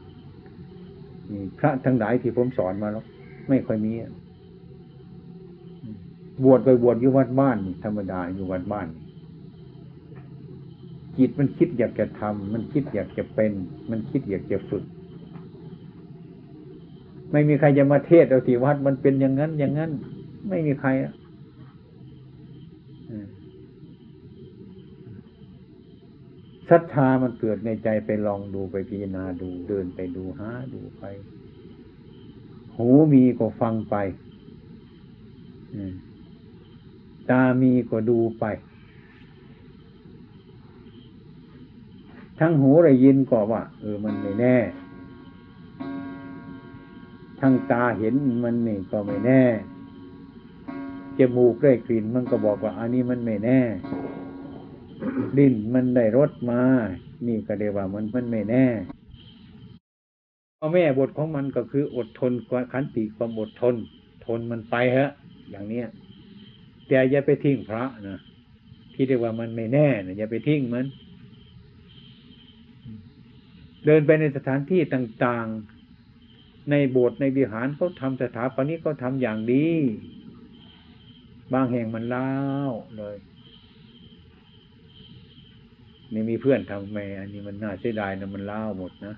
พระทั้งหลายที่ผมสอนมาแล้วไม่ค่อยมี บวชไปบวชอยู่วัดบ้านธรรมดาอยู่วัดบ้าน จิตมันคิดอยากจะทำมันคิดอยากจะเป็น มันคิดอยากจะฝึก ไม่มีใครจะมาเทศเอาที่วัดมันเป็นอย่างนั้น อย่างนั้น ไม่มีใครอะศรัทธามันเกิดในใจไปลองดูไปพิจารณาดูเดินไปดูหาดูไป หูมีก็ฟังไป อืม ตามีก็ดูไป ทั้งหูได้ยินก็ว่า เออมันไม่แน่ ทั้งตาเห็นมันนี่ก็ไม่แน่จมูกได้กลิ่นมันก็บอกว่า อันนี้มันไม่แน่ลิ้นมันได้รสมา นี่ก็เรียกว่ามันมันไม่แน่พ่อแม่บทของมันก็คืออดทนขันติความอดทน ทนมันไปฮะ อย่างเนี้ย แต่อย่าไปทิ้งพระนะที่เรียกว่ามันไม่แน่นะอย่าไปทิ้งมัน เดินไปในสถานที่ต่าง ๆ ในโบสถ์ในวิหารเขาทำสถาปนิกเขาทำอย่างดีบางแห่งมันเล่าเลยนี่มีเพื่อนทำไมอันนี้มันน่าเสียดายนะมันเล่าหมดนะ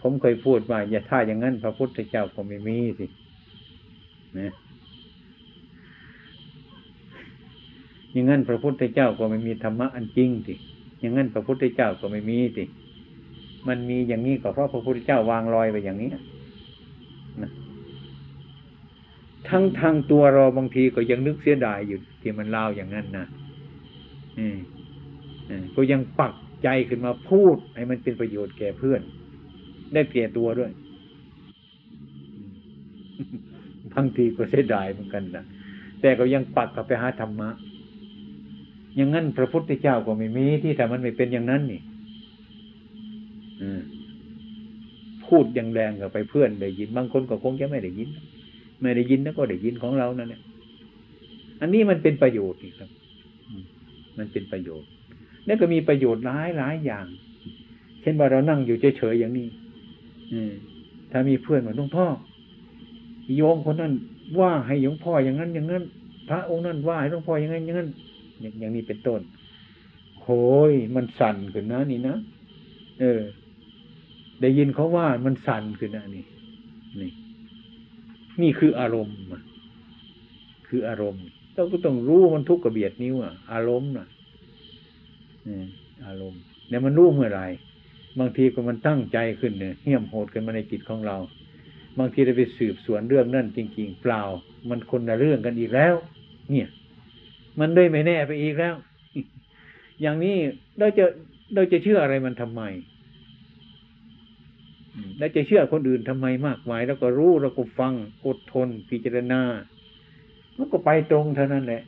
ผมเคยพูดว่าอย่าท่าอย่างนั้นพระพุทธเจ้าก็ไม่มีสินะ อย่างนั้นพระพุทธเจ้าก็ไม่มีธรรมะอันจริงสิอย่างนั้นพระพุทธเจ้าก็ไม่มีสิมันมีอย่างนี้ก็เพราะพระพุทธเจ้าวางรอยไปอย่างนี้นะทั้งทางตัวเราบางทีก็ยังนึกเสียดายอยู่ที่มันเล่าอย่างนั้นนะอืมก็ยังปักใจขึ้นมาพูด ให้มันเป็นประโยชน์แก่เพื่อน ได้เปลี่ยนตัวด้วยบางทีก็เสียดายเหมือนกันนะแต่ก็ยังปักกับไปหาธรรมะ อย่างนั้นพระพุทธเจ้าก็ไม่มีที่แต่มันไม่เป็นอย่างนั้นนี่พูดอย่างแรงกับไปเพื่อนได้ยิน บางคนก็คงจะไม่ได้ยิน ไม่ได้ยินแล้วก็ได้ยินของเรานั่นแหละอันนี้มันเป็นประโยชน์อีกครับมันเป็นประโยชน์ แล้วก็มีประโยชน์หลายหลายอย่าง เช่นว่าเรานั่งอยู่เฉยๆอย่างนี้ถ้ามีเพื่อนเหมือนหลวงพ่อโยมคนนั้นว่าให้หลวงพ่ออย่างนั้นอย่างนั้น พระองค์นั้นว่าให้หลวงพ่ออย่างนั้นอย่างนั้น อย่างนี้เป็นต้นโหยมันสั่นขึ้นนะนี่นะเออ ได้ยินเขาว่ามันสั่นขึ้นนะนี่นี่ นี่คืออารมณ์คืออารมณ์เราก็ต้องรู้มันทุกข์กระเบียดนิ้วอะ อารมณ์น่ะอารมณ์เนี่ยมันรู้เมื่อไรบางทีก็มันตั้งใจขึ้นเนี่ยเหี้ยมโหดกันมาในจิตของเรา บางทีเราไปสืบสวนเรื่องนั่นจริง ๆ เปล่า มันคนละเรื่องกันอีกแล้ว เนี่ย มันด้วยไม่แน่ไปอีกแล้ว อย่างนี้เราจะเราจะเชื่ออะไรมันทำไมเราจะเชื่อคนอื่นทำไมมากมายแล้วก็รู้แล้วก็ฟังอดทนพิจารณามันก็ไปตรงเท่านั้นแหละ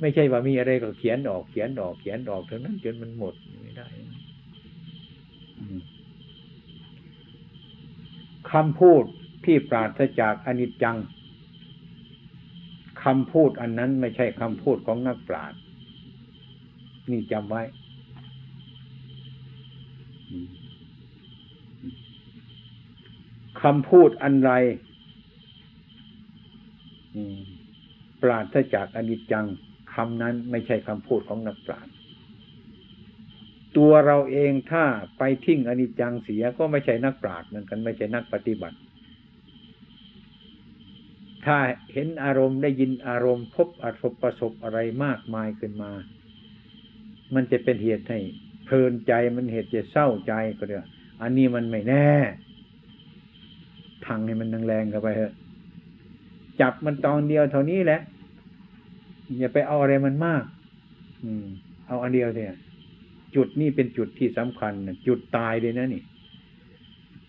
ไม่ใช่ว่ามีอะไรก็เขียนออกเขียนออกเขียนออกเท่านั้นจนมันหมดไม่ได้คำพูดที่ปราศจากอนิจจัง คำพูดอันนั้นไม่ใช่คำพูดของนักปราชญ์นี่จำไว้ คำพูดอันไรปราศจากอนิจจังคำนั้นไม่ใช่คำพูดของนักปราชญ์ตัวเราเองถ้าไปทิ้งอนิจจังเสียก็ไม่ใช่นักปราชญ์เหมือนกันไม่ใช่นักปฏิบัติ ถ้าเห็นอารมณ์ได้ยินอารมณ์พบอารมณ์ประสบอะไรมากมายขึ้นมา มันจะเป็นเหตุให้เพลินใจมันเหตุจะเศร้าใจก็เดียวอันนี้มันไม่แน่ทางให้มันแรงๆเข้าไปเถอะ จับมันตอนเดียวเท่านี้แหละ อย่าไปเอาอะไรมันมาก อืม เอาอันเดียวเนี่ย จุดนี้เป็นจุดที่สำคัญจุดตายเลยนะนี่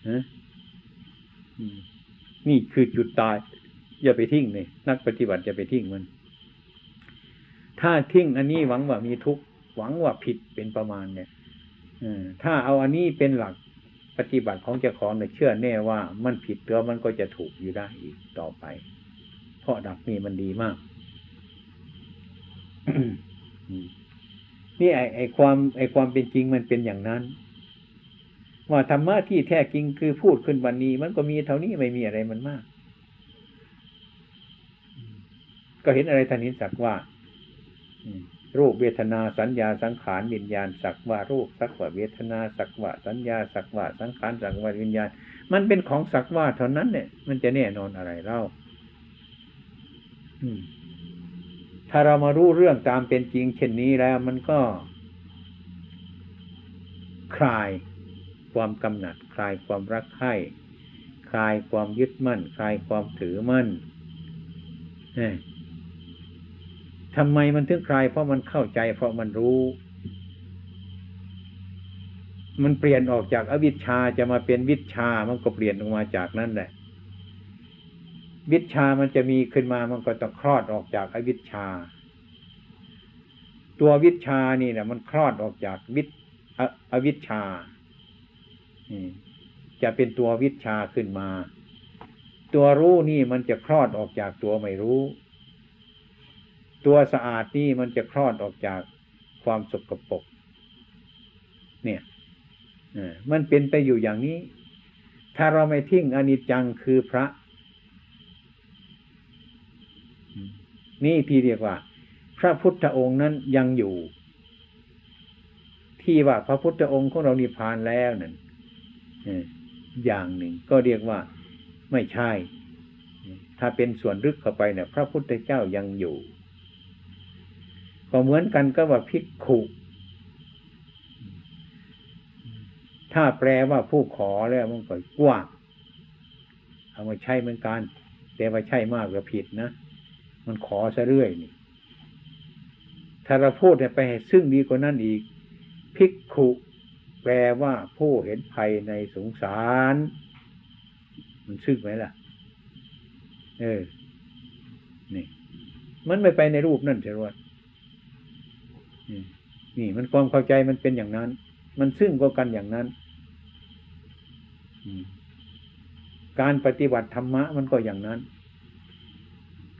ฮะนี่คือจุดตาย อย่าไปทิ้งเลยนักปฏิบัติอย่าไปทิ้งมัน ถ้าทิ้งอันนี้หวังว่ามีทุกข์หวังว่าผิดเป็นประมาณเนี่ยถ้าเอาอันนี้เป็นหลักปฏิบัติของเจ้าของเนี่ยเชื่อแน่ว่ามันผิดแล้วมันก็จะถูกอยู่ได้อีกต่อไป เพราะดักนี้มันดีมากนี่ไอไอความไอความเป็นจริงมันเป็นอย่างนั้น ว่าธรรมะที่แท้จริงคือพูดขึ้นวันนี้ มันก็มีเท่านี้ไม่มีอะไรมันมาก ก็เห็นอะไรท่านนี้สักว่ารูปเวทนาสัญญาสังขารวิญญาณสักว่ารูปสักว่าเวทนาสักว่าสัญญาสักว่าสังขารสักว่าวิญญาณ มันเป็นของสักว่าเท่านั้นเนี่ยมันจะแน่นอนอะไรเล่าถ้าเรามารู้เรื่องตามเป็นจริง เช่นนี้แล้ว มันก็ คลายความกำหนัด คลายความรักใคร่คลายความยึดมั่น คลายความถือมั่น ทำไมมันถึงคลายเพราะมันเข้าใจ เพราะมันรู้ มันเปลี่ยนออกจากอวิชชาจะมาเป็นวิชามันก็เปลี่ยนออกมาจากนั่นแหละ วิชามันจะมีขึ้นมามันก็ต้องคลอดออกจากอวิชชา ตัววิชานี่แหละมันคลอดออกจากวิอวิชชาจะเป็นตัววิชาขึ้นมา ตัวรู้นี่มันจะคลอดออกจากตัวไม่รู้ ตัวสะอาดนี่มันจะคลอดออกจากความสกปรกเนี่ยมันเป็นไปอยู่อย่างนี้ ถ้าเราไม่ทิ้งอนิจจังคือพระ นี่ที่เรียกว่า พระพุทธองค์นั้นยังอยู่ ที่ว่าพระพุทธองค์ของเรานิพพานแล้วนั่นอย่างหนึ่ง ก็เรียกว่าไม่ใช่ ถ้าเป็นส่วนลึกเข้าไปเนี่ยพระพุทธเจ้ายังอยู่ ก็เหมือนกันก็ว่าพิกขุถ้าแปลว่าผู้ขอแล้วมันก็กว้างเอามาใช้เหมือนกัน แต่ว่าใช่มากก็ผิดนะ มันขอซะเรื่อยนี่ ถ้าเราพูดไปซึ่งดีกว่านั้นอีกพิกขุแปลว่าผู้เห็นภัยในสงสาร มันซึ่งไหมล่ะ เออ นี่ มันไม่ไปในรูปนั่นใช่ไหม นี่มันความเข้าใจมันเป็นอย่างนั้น มันซึ่งก็กันอย่างนั้น การปฏิบัติธรรมะมันก็อย่างนั้น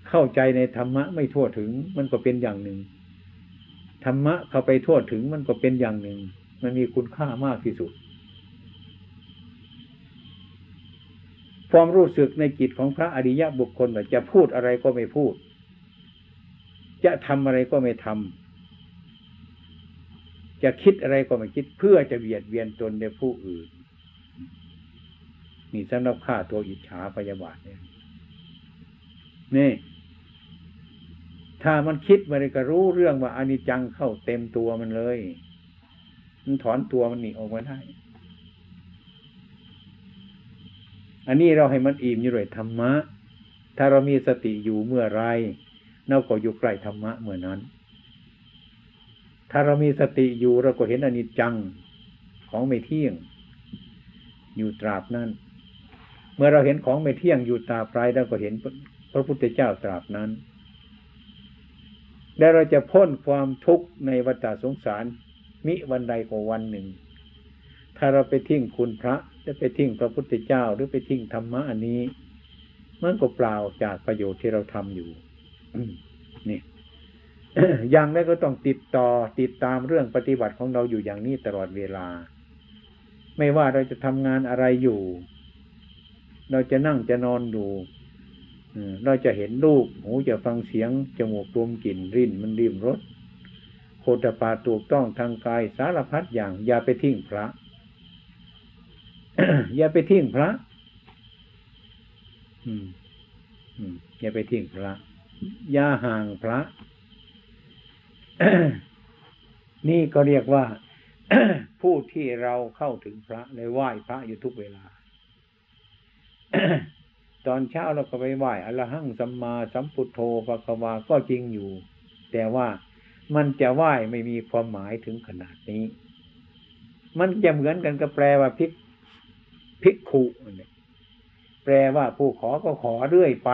เข้าใจในธรรมะไม่ทั่วถึงมันก็เป็นอย่างหนึ่ง ธรรมะเข้าไปทั่วถึงมันก็เป็นอย่างหนึ่ง มันมีคุณค่ามากที่สุดความรู้สึกในจิตของพระอริยะบุคคลจะพูดอะไรก็ไม่พูด จะทำอะไรก็ไม่ทำ จะคิดอะไรก็ไม่คิดเพื่อจะเบียดเบียนตนในผู้อื่น นี่สำหรับฆ่าตัวอิจฉาพยาบาทเนี่ยนี่ ถ้ามันคิดมันก็รู้เรื่องว่าอนิจจังเข้าเต็มตัวมันเลย มันถอนตัวมันหนีออกมาได้อันนี้เราให้มันอิ่มอยู่เลยธรรมะ ถ้าเรามีสติอยู่เมื่อไรเราก็อยู่ใกล้ธรรมะเมื่อนั้น ถ้าเรามีสติอยู่เราก็เห็นอนิจจังของไม่เที่ยง อยู่ตราบนั้น เมื่อเราเห็นของไม่เที่ยงอยู่ตราบไรเราก็เห็นพระพุทธเจ้าตราบนั้น และเราจะพ้นความทุกข์ในวัฏสงสาร มิวันใดก็วันหนึ่ง ถ้าเราไปทิ้งคุณพระจะไปทิ้งพระพุทธเจ้าหรือไปทิ้งธรรมะอันนี้มันก็เปล่าจากประโยชน์ที่เราทำอยู่นี่ อย่างนั้นก็ต้องติดต่อติดตามเรื่องปฏิบัติของเราอยู่อย่างนี้ตลอดเวลา ไม่ว่าเราจะทำงานอะไรอยู่ เราจะนั่งจะนอนอยู่เราจะเห็นรูปหูจะฟังเสียง จมูกรวมกลิ่นริ้นมันริมรสโคตรปาถูกต้องทางกายสารพัดอย่าง อย่าไปทิ้งพระ อย่าไปทิ้งพระอืมอืมอย่าไปทิ้งพระ อย่าห่างพระ นี่ก็เรียกว่า ผู้ที่เราเข้าถึงพระเลยไหว้พระอยู่ทุกเวลา ตอนเช้าเราก็ไปไหว้อรหังสัมมาสัมพุทโธภควาก็จริงอยู่ แต่ว่ามันจะไหว้ไม่มีความหมายถึงขนาดนี้ มันจะเหมือนกันกับแปลว่าพิกพิกขุแปลว่าผู้ขอก็ขอเรื่อยไป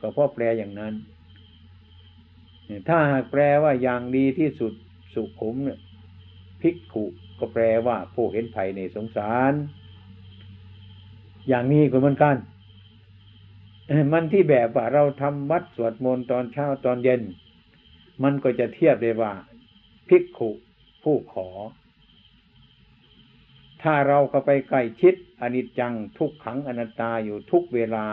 ก็เพราะแปลอย่างนั้น ถ้าหากแปลว่าอย่างดีที่สุดสุขุมเนี่ยพิกขุก็แปลว่าผู้เห็นภัยในสงสาร อย่างนี้ก็เหมือนกัน มันที่แบบว่าเราทำวัดสวดมนต์ตอนเช้าตอนเย็น มันก็จะเทียบได้ว่าภิกขุผู้ขอ ถ้าเราเข้าไปใกล้ชิดอนิจจังทุกขังอนัตตาอยู่ทุกเวลา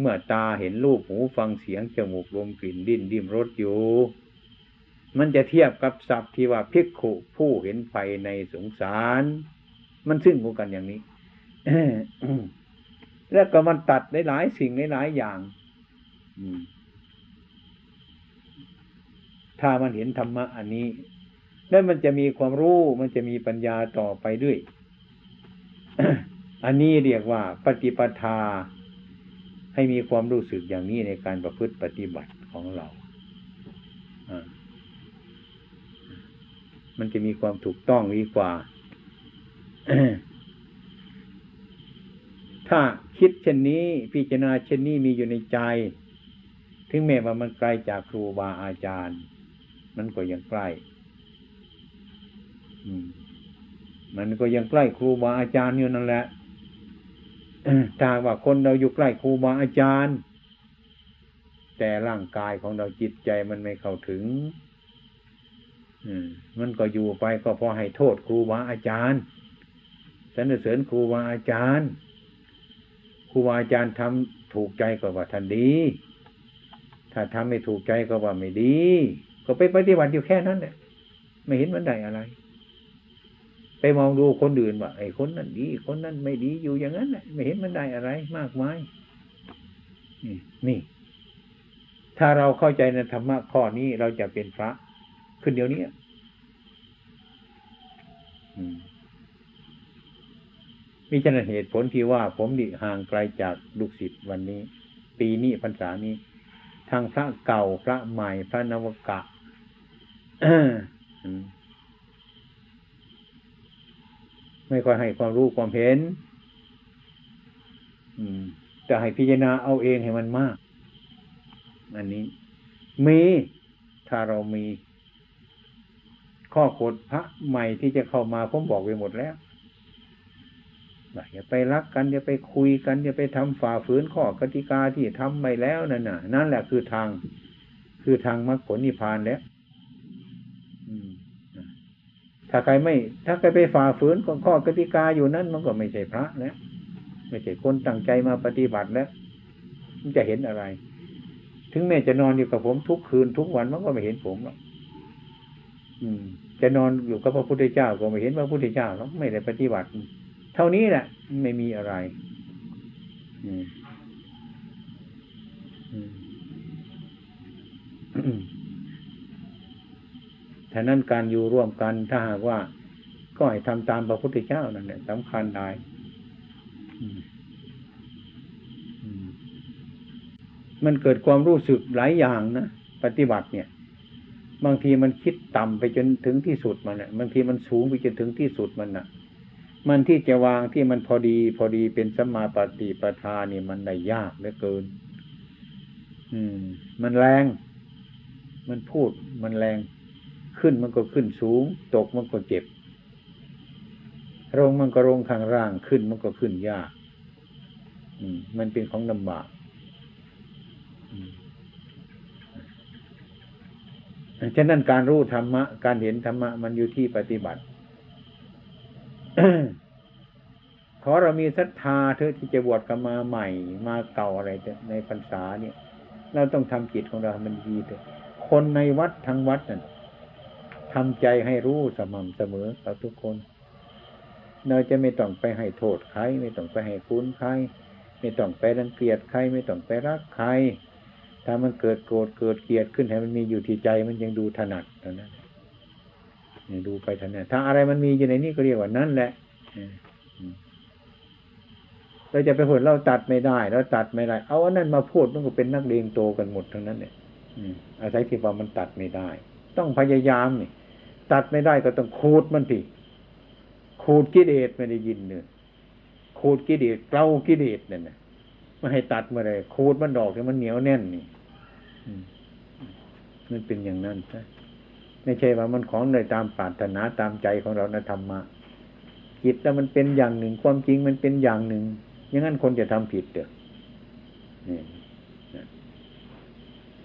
เมื่อตาเห็นรูปหูฟังเสียงจมูกลมกลิ่นดิ้นดิ้มรสอยู่ มันจะเทียบกับศัพท์ที่ว่าภิกขุผู้เห็นไฟในสงสาร มันซึ่งกันอย่างนี้แล้วก็มันตัดได้หลายสิ่งได้หลายอย่างถ้ามันเห็นธรรมะอันนี้แล้วมันจะมีความรู้มันจะมีปัญญาต่อไปด้วย อันนี้เรียกว่าปฏิปทา ให้มีความรู้สึกอย่างนี้ในการประพฤติปฏิบัติของเรา มันจะมีความถูกต้องดีกว่า ถ้าคิดเช่นนี้ พิจารณาเช่นนี้มีอยู่ในใจ ถึงแม้ว่ามันไกลจากครูบาอาจารย์ มันก็ยังใกล้มันก็ยังใกล้ครูบาอาจารย์อยู่นั่นแหละ ถ้าว่าคนเราอยู่ใกล้ครูบาอาจารย์ แต่ร่างกายของเราจิตใจมันไม่เข้าถึงมันก็อยู่ไปก็พอให้โทษครูบาอาจารย์สรรเสริญครูบาอาจารย์ครูบาอาจารย์ทำถูกใจก็ว่าท่านดี ถ้าทำไม่ถูกใจก็ว่าไม่ดี ก็ไปปฏิบัติอยู่แค่นั้นแหละไม่เห็นมันได้อะไร ไปมองดูคนอื่นว่าไอ้คนนั้นดี คนนั้นไม่ดีอยู่อย่างนั้นไม่เห็นมันได้อะไร มากมายนี่นี่ถ้าเราเข้าใจในธรรมะข้อนี้เราจะเป็นพระ ขึ้นเดี๋ยวนี้มมิฉะนั้นเหตุผลที่ว่าผมดิห่างไกลจากลูกศิษย์วันนี้ ปีนี้พรรษานี้ ทางพระเก่าพระใหม่พระนวกะ ไม่ค่อยให้ความรู้ความเห็นจะให้พิจารณาเอาเองให้มันมาก อันนี้ มีถ้าเรามี ข้อกฎพระใหม่ที่จะเข้ามาผมบอกไปหมดแล้วอย่าไปรักกันอย่าไปคุยกันอย่าไปทำฝ่าฝืนข้อกติกาที่ทำไปแล้วนั่นน่ะ นั่นแหละคือทาง คือทางมรรคผลนิพพานแล้ว ถ้าใครไม่ ถ้าใครไปฝ่าฝืนข้อกติกาอยู่นั้น มันก็ไม่ใช่พระแล้วไม่ใช่คนตั้งใจมาปฏิบัติแล้วมันจะเห็นอะไร ถึงแม้จะนอนอยู่กับผมทุกคืนทุกวันมันก็ไม่เห็นผมหรอกจะนอนอยู่กับพระพุทธเจ้าก็ไม่เห็นพระพุทธเจ้าหรอกไม่ได้ปฏิบัติ เท่านี้แหละไม่มีอะไร ฉะนั้นการอยู่ร่วมกันถ้าหากว่า ก็ให้ทำตามพระพุทธเจ้านั่นแหละสำคัญได้มันเกิดความรู้สึกหลายอย่างนะปฏิบัติเนี่ย บางทีมันคิดต่ำไปจนถึงที่สุดมันนะบางทีมันสูงไปจนถึงที่สุดมันนะมันที่จะวางที่มันพอดี พอดีเป็นสัมมาปฏิปทานี่มันได้ยากเหลือเกิน อืม มันแรง มันพูดมันแรง ขึ้นมันก็ขึ้นสูง ตกมันก็เจ็บลงมันก็ลงข้างล่างขึ้นมันก็ขึ้นยากมันเป็นของลำบากฉะนั้นการรู้ธรรมะ การเห็นธรรมะ มันอยู่ที่ปฏิบัติ ขอเรามีศรัทธาเธอที่จะบวชกันมาใหม่ มาเก่าอะไรในพรรษาเนี่ย เราต้องทำจิตของเรามันดีเถอะคนในวัดทั้งวัดนั่น ทำใจให้รู้สม่ำเสมอกับทุกคน เราจะไม่ต้องไปให้โทษใคร ไม่ต้องไปให้คุณใคร ไม่ต้องไปรังเกียจใคร ไม่ต้องไปรักใคร ถ้ามันเกิดโกรธเกิดเกลียดขึ้นให้มันมีอยู่ที่ใจมันยังดูถนัดตอนนั้นดูไปถนัดถ้าอะไรมันมีอยู่ในนี้ก็เรียกว่านั่นแหละเราจะไปพูดเราตัดไม่ได้เราตัดไม่ได้ เอาอันนั้นมาพูดมันก็เป็นนักเลงโตกันหมดทั้งนั้นเนี่ยอาศัยที่ว่ามันตัดไม่ได้ ต้องพยายามนี่ ตัดไม่ได้ก็ต้องขูดมันทีขูดกิเลสไม่ได้ยินเนื้อขูดกิเลสเกลากิเลสเนี่ยไม่ให้ตัดมาเลยขูดมันดอกให้มันเหนียวแน่นนี่มันเป็นอย่างนั้นใช่ไม่ใช่ว่ามันของเลยตามปรารถนาตามใจของเรานะธรรมะจิตแล้วมันเป็นอย่างหนึ่งความจริงมันเป็นอย่างหนึ่งอย่างนั้นคนจะทำผิดเด้อนี่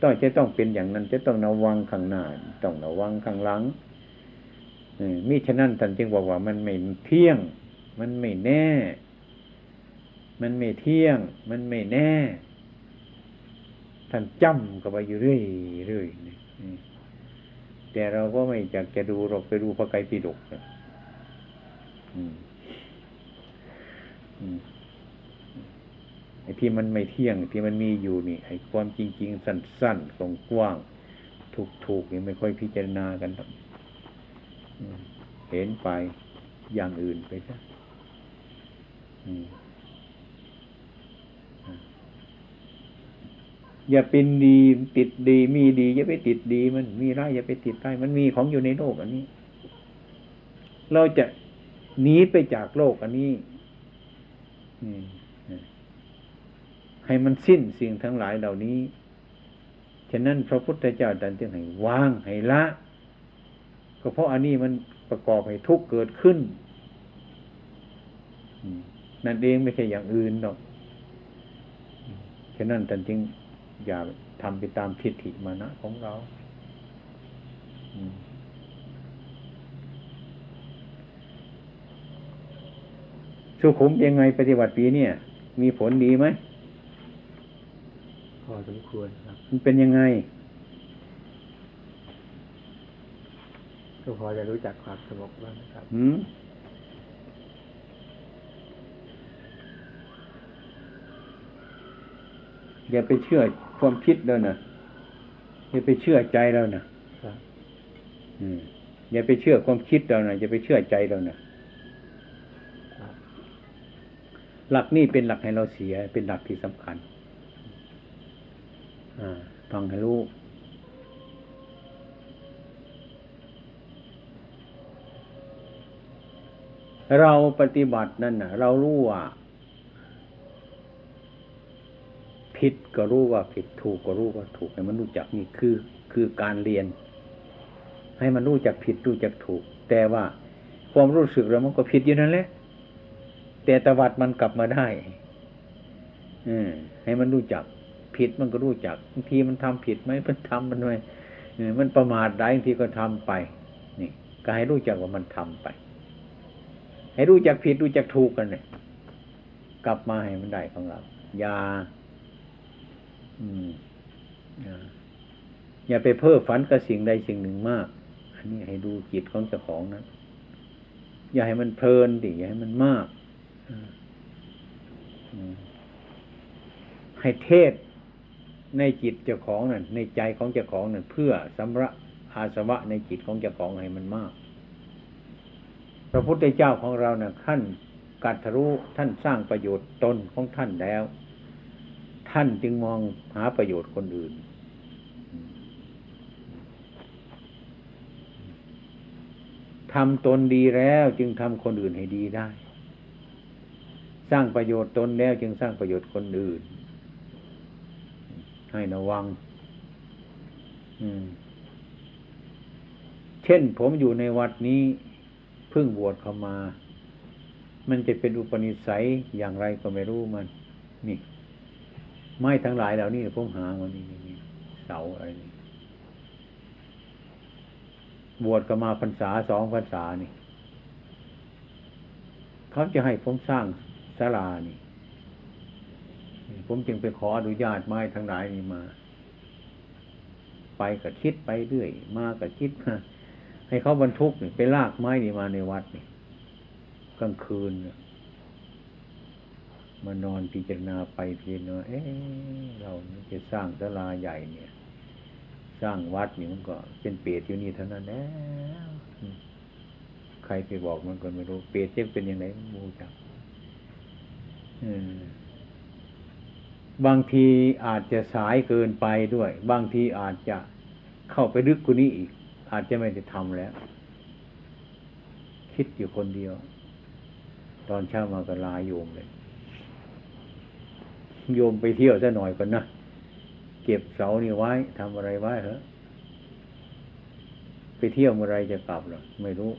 ต้องจะต้องเป็นอย่างนั้น จะต้องระวังข้างหน้า ต้องระวังข้างหลัง มิฉะนั้นท่านจึงบอกว่ามันไม่เที่ยง มันไม่แน่ มันไม่เที่ยง มันไม่แน่ ท่านจำกับไปอยู่เรื่อยเรื่อยแต่เราก็ไม่อยากจะดูเราไปดูพระไกรปิฎกไอ้ที่มันไม่เที่ยงที่มันมีอยู่นี่ไอ้ความจริง ๆ สั้นๆกว้างๆถูกๆนี่ไม่ค่อยพิจารณากันหรอก เห็นไปอย่างอื่นไปซะอย่าเป็นดี ติดดี มีดี อย่าไปติดดี มันมีร้ายอย่าไปติดร้ายมันมีของอยู่ในโลกอันนี้ เราจะหนีไปจากโลกอันนี้ให้มันสิ้นสิ่งทั้งหลายเหล่านี้ ฉะนั้นพระพุทธเจ้าดันจึงให้วางให้ละ ก็เพราะอันนี้มันประกอบให้ทุกข์เกิดขึ้นนั่นเองไม่ใช่อย่างอื่นหรอกฉะนั้นท่านจึงอย่าทำไปตามทิฏฐิมานะของเราสุขุมยังไงปฏิบัติปีเนี่ย มีผลดีไหมพอสมควรครับ มันเป็นยังไง ก็พอจะรู้จักความสงบบ้างนะครับอืมอย่าไปเชื่อความคิดแล้วนะอย่าไปเชื่อใจแล้วนะอืมอย่าไปเชื่อความคิดเรานะอย่าไปเชื่อใจเรานะหลักนี่เป็นหลักให้เราเสีย เป็นหลักที่สำคัญอ่าต้องให้รู้ เราปฏิบัตินั่นนะเรารู้ว่า ผิดก็รู้ว่าผิดถูกก็รู้ว่าถูกให้มันรู้จักนี่คือคือการเรียน ให้มันรู้จักผิดรู้จักถูก แต่ว่าความรู้สึกเรามันก็ผิดอยู่นั่นแหละแต่ตวัดมันกลับมาได้อืมให้มันรู้จัก ผิดมันก็รู้จักบางทีมันทำผิดไหมมันทำมันไหมมันประมาทได้บางทีก็ทำไป นี่ก็ให้รู้จักว่ามันทำไป ให้รู้จักผิดรู้จักถูกกันเนี่ยกลับมาให้มันได้ของเรา อย่าอืมอย่าไปเพ้อฝันกับสิ่งใดสิ่งหนึ่งมาก อันนี้ให้ดูจิตของเจ้าของนะอย่าให้มันเพลินดิอย่าให้มันมากให้เทศในจิตเจ้าของนั่นในใจของเจ้าของนั่นเพื่อสำระอาสวะในจิตของเจ้าของให้มันมาก ระพุทธเจ้าของเราเนะ่ยท่านกัดทะลุท่านสร้างประโยชน์ตนของท่านแล้ว ท่านจึงมองหาประโยชน์คนอื่น ทำตนดีแล้วจึงทำคนอื่นให้ดีได้ สร้างประโยชน์ตนแล้วจึงสร้างประโยชน์คนอื่น ให้ระวัง เช่นผมอยู่ในวัดนี้ พิ่งบวชเข้ามา มันจะเป็นอุปนิสัยอย่างไรก็ไม่รู้มัน นี่ ไม้ทั้งหลายเหล่านี้ผมหามานี่นี่นี่เสาอะไรนี่บวชก็มาพรรษาสองพรรษานี่ เขาจะให้ผมสร้างศาลานี่ ผมจึงไปขออนุญาตไม้ทั้งหลายนี่มา ไปก็คิดไปเรื่อย มาก็คิดมา ให้เขาบรรทุกไปลากไม้นี่มาในวัดนี่กลางคืนมานอนพิจารณาไปพิจารณาเอ๊ะเราจะสร้างศาลาใหญ่เนี่ย สร้างวัดนี่มันก็เป็นเปรตอยู่นี่เท่านั้นและอืมใครไปบอกมันก็ไม่รู้ เปรตจะเป็นยังไงไม่รู้จักบางทีอาจจะสายเกินไปด้วย บางทีอาจจะเข้าไปลึกกว่านี้อีก อาจจะไม่ได้ทำแล้ว คิดอยู่คนเดียว ตอนเช้ามาก็ลาโยมเลย โยมไปเที่ยวซะหน่อยก่อนนะ เก็บเสานี่ไว้ทำอะไรไว้เหรอไปเที่ยวเมื่อไรจะกลับหรอไม่รู้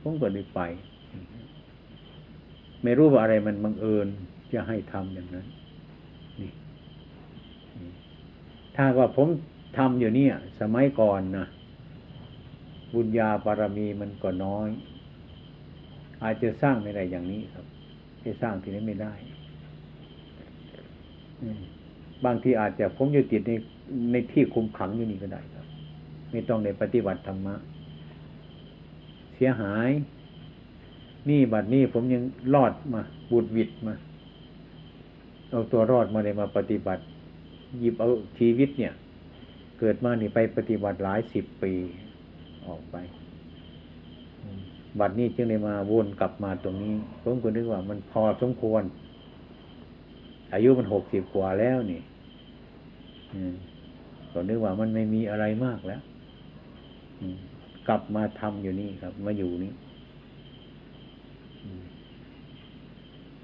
ผมก็ได้ไป ไม่รู้ว่าอะไรมันบังเอิญจะให้ทำอย่างนั้นนี่ ถ้าว่าผมทำอยู่เนี่ย สมัยก่อนนะบุญญาบารมีมันก็น้อย อาจจะสร้างไม่ได้อย่างนี้ครับจะสร้างที่นี้ไม่ได้บางทีอาจจะผมอยู่ติดในในที่คุมขังอยู่นี่ก็ได้ครับ ไม่ต้องในปฏิบัติธรรมะ เสียหาย นี่บัดนี้ผมยังรอดมาบุดวิดมาเอาตัวรอดมาเลยมาปฏิบัติ หยิบเอาชีวิตเนี่ย เกิดมานี่ไปปฏิบัติหลายสิบปีออกไป บัดนี้จึงได้มาวนกลับมาตรงนี้ผมก็นึกว่ามันพอสมควร อายุมันหกสิบกว่าแล้วนี่อืมก็นึกว่ามันไม่มีอะไรมากแล้วกลับมาทำอยู่นี่ครับ มาอยู่นี่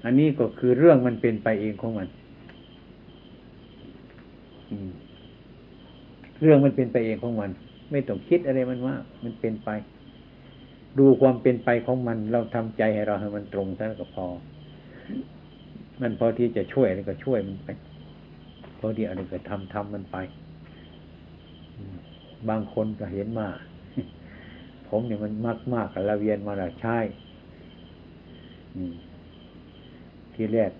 อันนี้ก็คือเรื่องมันเป็นไปเองของมัน เรื่องมันเป็นไปเองของมัน ไม่ต้องคิดอะไรมันมากมันเป็นไป ดูความเป็นไปของมัน เราทำใจให้เราให้มันตรงเท่านั้นก็พอ มันพอที่จะช่วยอะไรก็ช่วยมันไปพอที่อะไรก็ทำทำมันไปบางคนก็เห็นมา ผมเนี่ยมันมากมากกับละเวียนมาแล้วใช่ที่แรก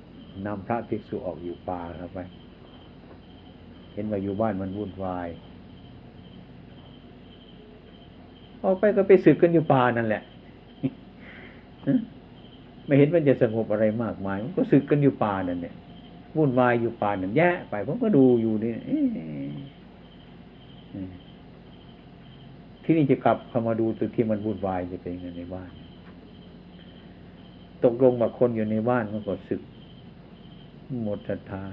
นำพระภิกษุออกอยู่ป่าครับไป ห็นว่าอยู่บ้านมันวุ่นวายออกไปก็ไปสึกกันอยู่ป่านั่นแหละไม่เห็นมันจะสงบอะไรมากมาย มันก็สึกกันอยู่ป่านั่นเนี่ยวุ่นวายอยู่ป่านั่นแย่ไปผมก็ดูอยู่นี่ที่นี่จะกลับเข้ามาดูตัวที่มันวุ่นวายจะเป็นยังไงในบ้าน ตกลงว่าคนอยู่ในบ้านมันก็สึกหมดศรัทธา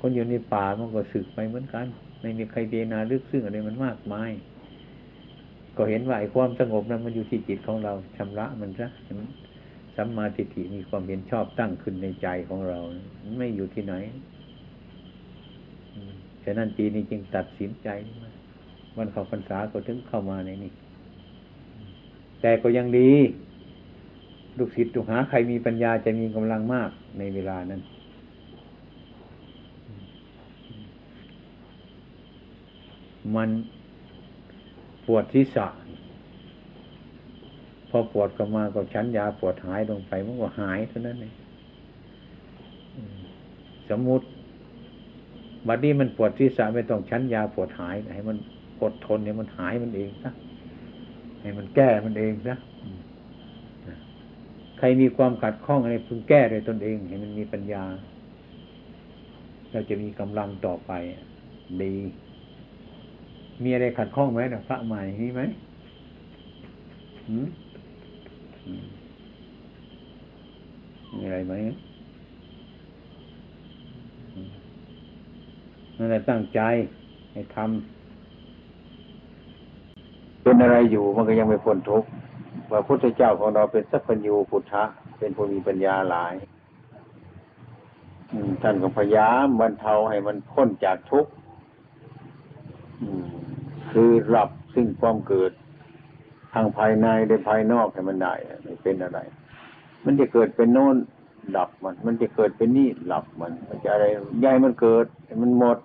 คนอยู่ในป่ามันก็สึกไปเหมือนกัน ไม่มีใครเดนาลึกซึ่งอะไรมันมากมาย ก็เห็นว่าไอ้ความสงบนั้นมันอยู่ที่จิตของเราชำระมันซะสัมมาทิฏฐิมีความเห็นชอบตั้งขึ้นในใจของเรา ไม่อยู่ที่ไหนฉะนั้นปีนี้จึงตัดสินใจวันเข้าพรรษาก็ถึงเข้ามาในนี้แต่ก็ยังดี ลูกศิษย์ลูกหาใครมีปัญญาจะมีกำลังมากในเวลานั้น มันปวดศีรษะพอปวดก็มาก็ชั้นยาปวดหายลงไปมันก็หายเท่านั้นเองสมมุติบัดนี้มันปวดศีรษะไม่ต้องชั้นยาปวดหายให้มันอดทนเนี่ยมันหายมันเองนะให้มันแก้มันเองนะใครมีความขัดข้องอะไรพึงแก้ด้วยตนเอง ให้มันมีปัญญา เราจะมีกำลังต่อไปดี มีอะไรขัดข้องไหมนะพระใหม่มีไหมมีอะไรไหมอืมนั่นแหละตั้งใจให้ทำเป็นอะไรอยู่มันก็ยังไม่พ้นทุกข์ว่าพุทธเจ้าของเราเป็นสัพพัญญูพุทธะเป็นผู้มีปัญญาหลายท่านก็พยายามบรรเทาให้มันพ้นจากทุกข์ คือรับซึ่งความเกิดทางภายในและภายนอกให้มันได้ไม่เป็นอะไร มันจะเกิดเป็นโน่นดับมัน มันจะเกิดเป็นนี่หลับมัน มันจะอะไรใหญ่มันเกิดมันหมด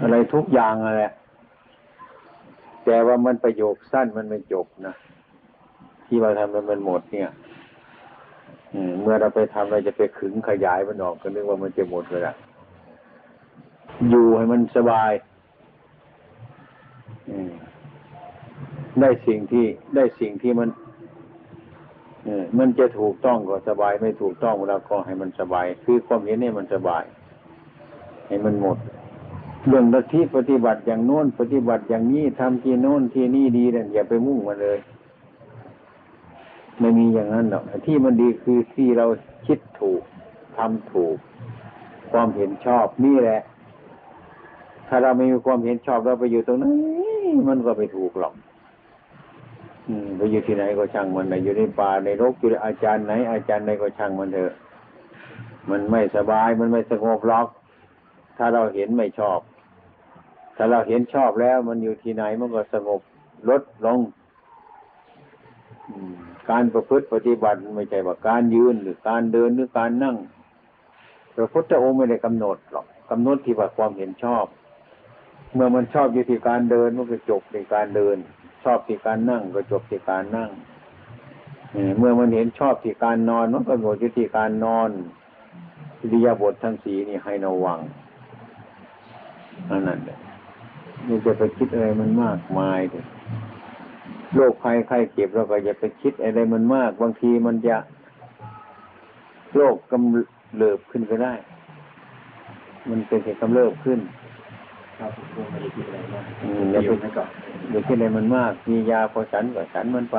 อะไรทุกอย่างอะไรแต่ว่ามันประโยคสั้นมันไม่จบนะที่เราทำมันมันหมดเนี่ยอืมเมื่อเราไปทำเราจะไปขึงขยายมันออกก็นึกว่ามันจะหมดเลยละ อยู่ให้มันสบายได้สิ่งที่ได้สิ่งที่มันมันจะถูกต้องก็สบายไม่ถูกต้องเราก็ให้มันสบาย คือความเห็นนี่มันสบาย ให้มันหมด เรื่องลัทธิปฏิบัติอย่างโน้นปฏิบัติอย่างนี้ทำที่โน้นที่นี่ดีนี่ยอย่าไปมุ่งมันเลย ไม่มีอย่างนั้นหรอกที่มันดีคือที่เราคิดถูกทำถูก ความเห็นชอบนี่แหละ ถ้าเราไม่มีความเห็นชอบเราไปอยู่ตรงนั้นมันก็ไม่ถูกหรอกไปอยู่ที่ไหนก็ช่างมันนอยู่ในป่าในรกอยู่ในอาจารย์ไหน อาจารย์ไหนก็ช่างมันเถอะ มันไม่สบายมันไม่สงบหรอก ถ้าเราเห็นไม่ชอบ ถ้าเราเห็นชอบแล้ว มันอยู่ที่ไหนมันก็สงบลดลงการประพฤติปฏิบัติไม่ใช่ว่าการยืนหรือการเดินหรือการนั่งพระพุทธองค์ไม่ได้กำหนดหรอกกำหนดที่ว่าความเห็นชอบ เมื่อมันชอบอยู่ที่การเดินมันก็จบในการเดิน ชอบที่การนั่งก็จบที่การนั่งเมื่อมันเห็นชอบที่การนอนมันก็หมดอยู่ที่การนอนอิริยาบถทั้งสีนี่ให้ระวังอันนั้นแหละนี่จะไปคิดอะไรมันมากมายเลยโรคภัยไข้เจ็บเราก็อย่าไปคิดอะไรมันมาก บางทีมันจะโรคกำเริบขึ้นก็ได้ มันเป็นเหตุกำเริบขึ้น ครับผมไม่ได้คิดอะไรมากอืมอย่าไปไปก่อนอย่าคิดอะไรมันมาก มียาพอฉันก็ฉันมันไป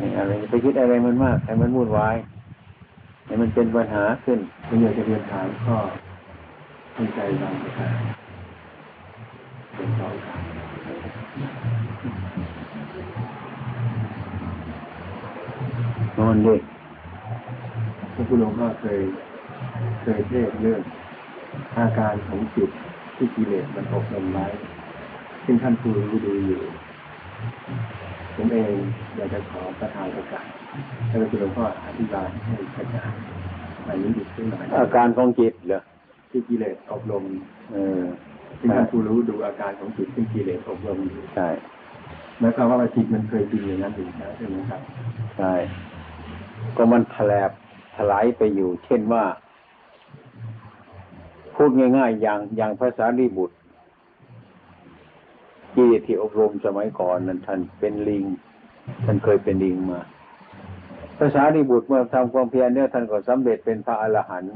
นี่อะไรอย่าไปคิดอะไรมันมากให้มันวุ่นวายให้มันเป็นปัญหาขึ้นผมอยากจะเรียนถามข้อสนใจบางประการเป็นสองคำนอนดิพระพุทธองค์ก็เคย เคยเทศน์เรื่องอาการของจิต ที่กิเลสมันอบรมไว้ซึ่งท่านผู้รู้ดูอยู่ ผมเองอยากจะขอประทานโอกาสให้พระพุทธองค์ก็อธิบายให้กระจ่างไปนี้อีกสักหน่อยอาการของจิตเหรอที่กิเลสอบรมเออซึ่งท่านผู้รู้ดูอาการของจิตซึ่งกิเลสอบรมอยู่ใช่หมายความว่าจิตมันเคยเป็นอย่างนั้นอยู่แล้วใช่ไหมครับใช่ก็มันแถลบถลายไปอยู่ เช่นว่า พูดง่ายๆ อย่างอย่างภาษาลีบุตรกิเลสที่อบรมสมัยก่อนนั้นท่านเป็นลิง ท่านเคยเป็นลิงมาภาษาลีบุตรเมื่อทำความเพียรเนี่ยท่านก็สำเร็จเป็นพระอรหันต์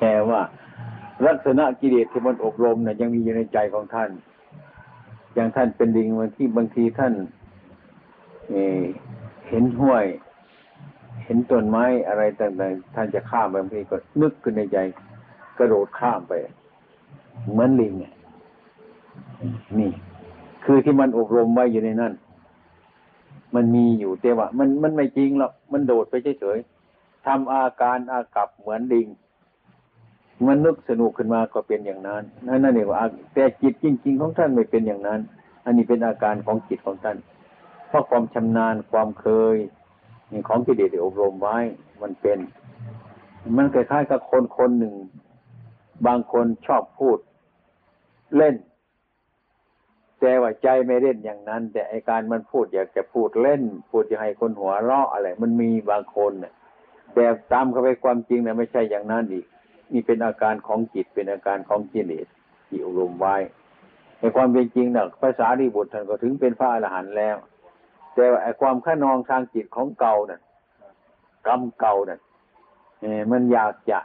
แต่ว่าลักษณะกิเลสที่มันอบรมเนี่ยยังมีอยู่ในใจของท่าน อย่างท่านเป็นลิงบางที่บางทีท่านเเห็นห้วย เห็นต้นไม้อะไรต่างๆท่านจะข้ามไปบางทีก็นึกขึ้นในใจ กระโดดข้ามไป เหมือนลิงไงนี่ คือที่มันอบรมไว้อยู่ในนั้นมันมีอยู่แต่ว่า มันมันไม่จริงหรอกมันโดดไปเฉยๆทำอาการอากับเหมือนลิงมันนึกสนุกขึ้นมาก็เป็นอย่างนั้นนั่นนั่นเองว่าแต่จิตจริง ๆ ของท่านไม่เป็นอย่างนั้น อันนี้เป็นอาการของจิตของท่าน เพราะความชำนาญความเคย นี่ของกิเลสที่อบรมไว้ มันเป็น มันคล้ายๆกับคนคนหนึ่ง บางคนชอบพูด เล่น แต่ว่าใจไม่เล่นอย่างนั้น แต่ไอการมันพูดอยากจะพูดเล่น พูดจะให้คนหัวเราะอะไร มันมีบางคนเนี่ยแต่ตามเข้าไปความจริงเนี่ยไม่ใช่อย่างนั้นอีกนี่เป็นอาการของจิตเป็นอาการของกิเลสที่อบรมไว้ในความเป็นจริงเนี่ยภาษาดีบุตรท่านก็ถึงเป็นพระอรหันต์แล้ว แต่ว่าไอ้ความข้านองทางจิตของเก่านั่นกรรมเก่านั่นเออมันอยากจะ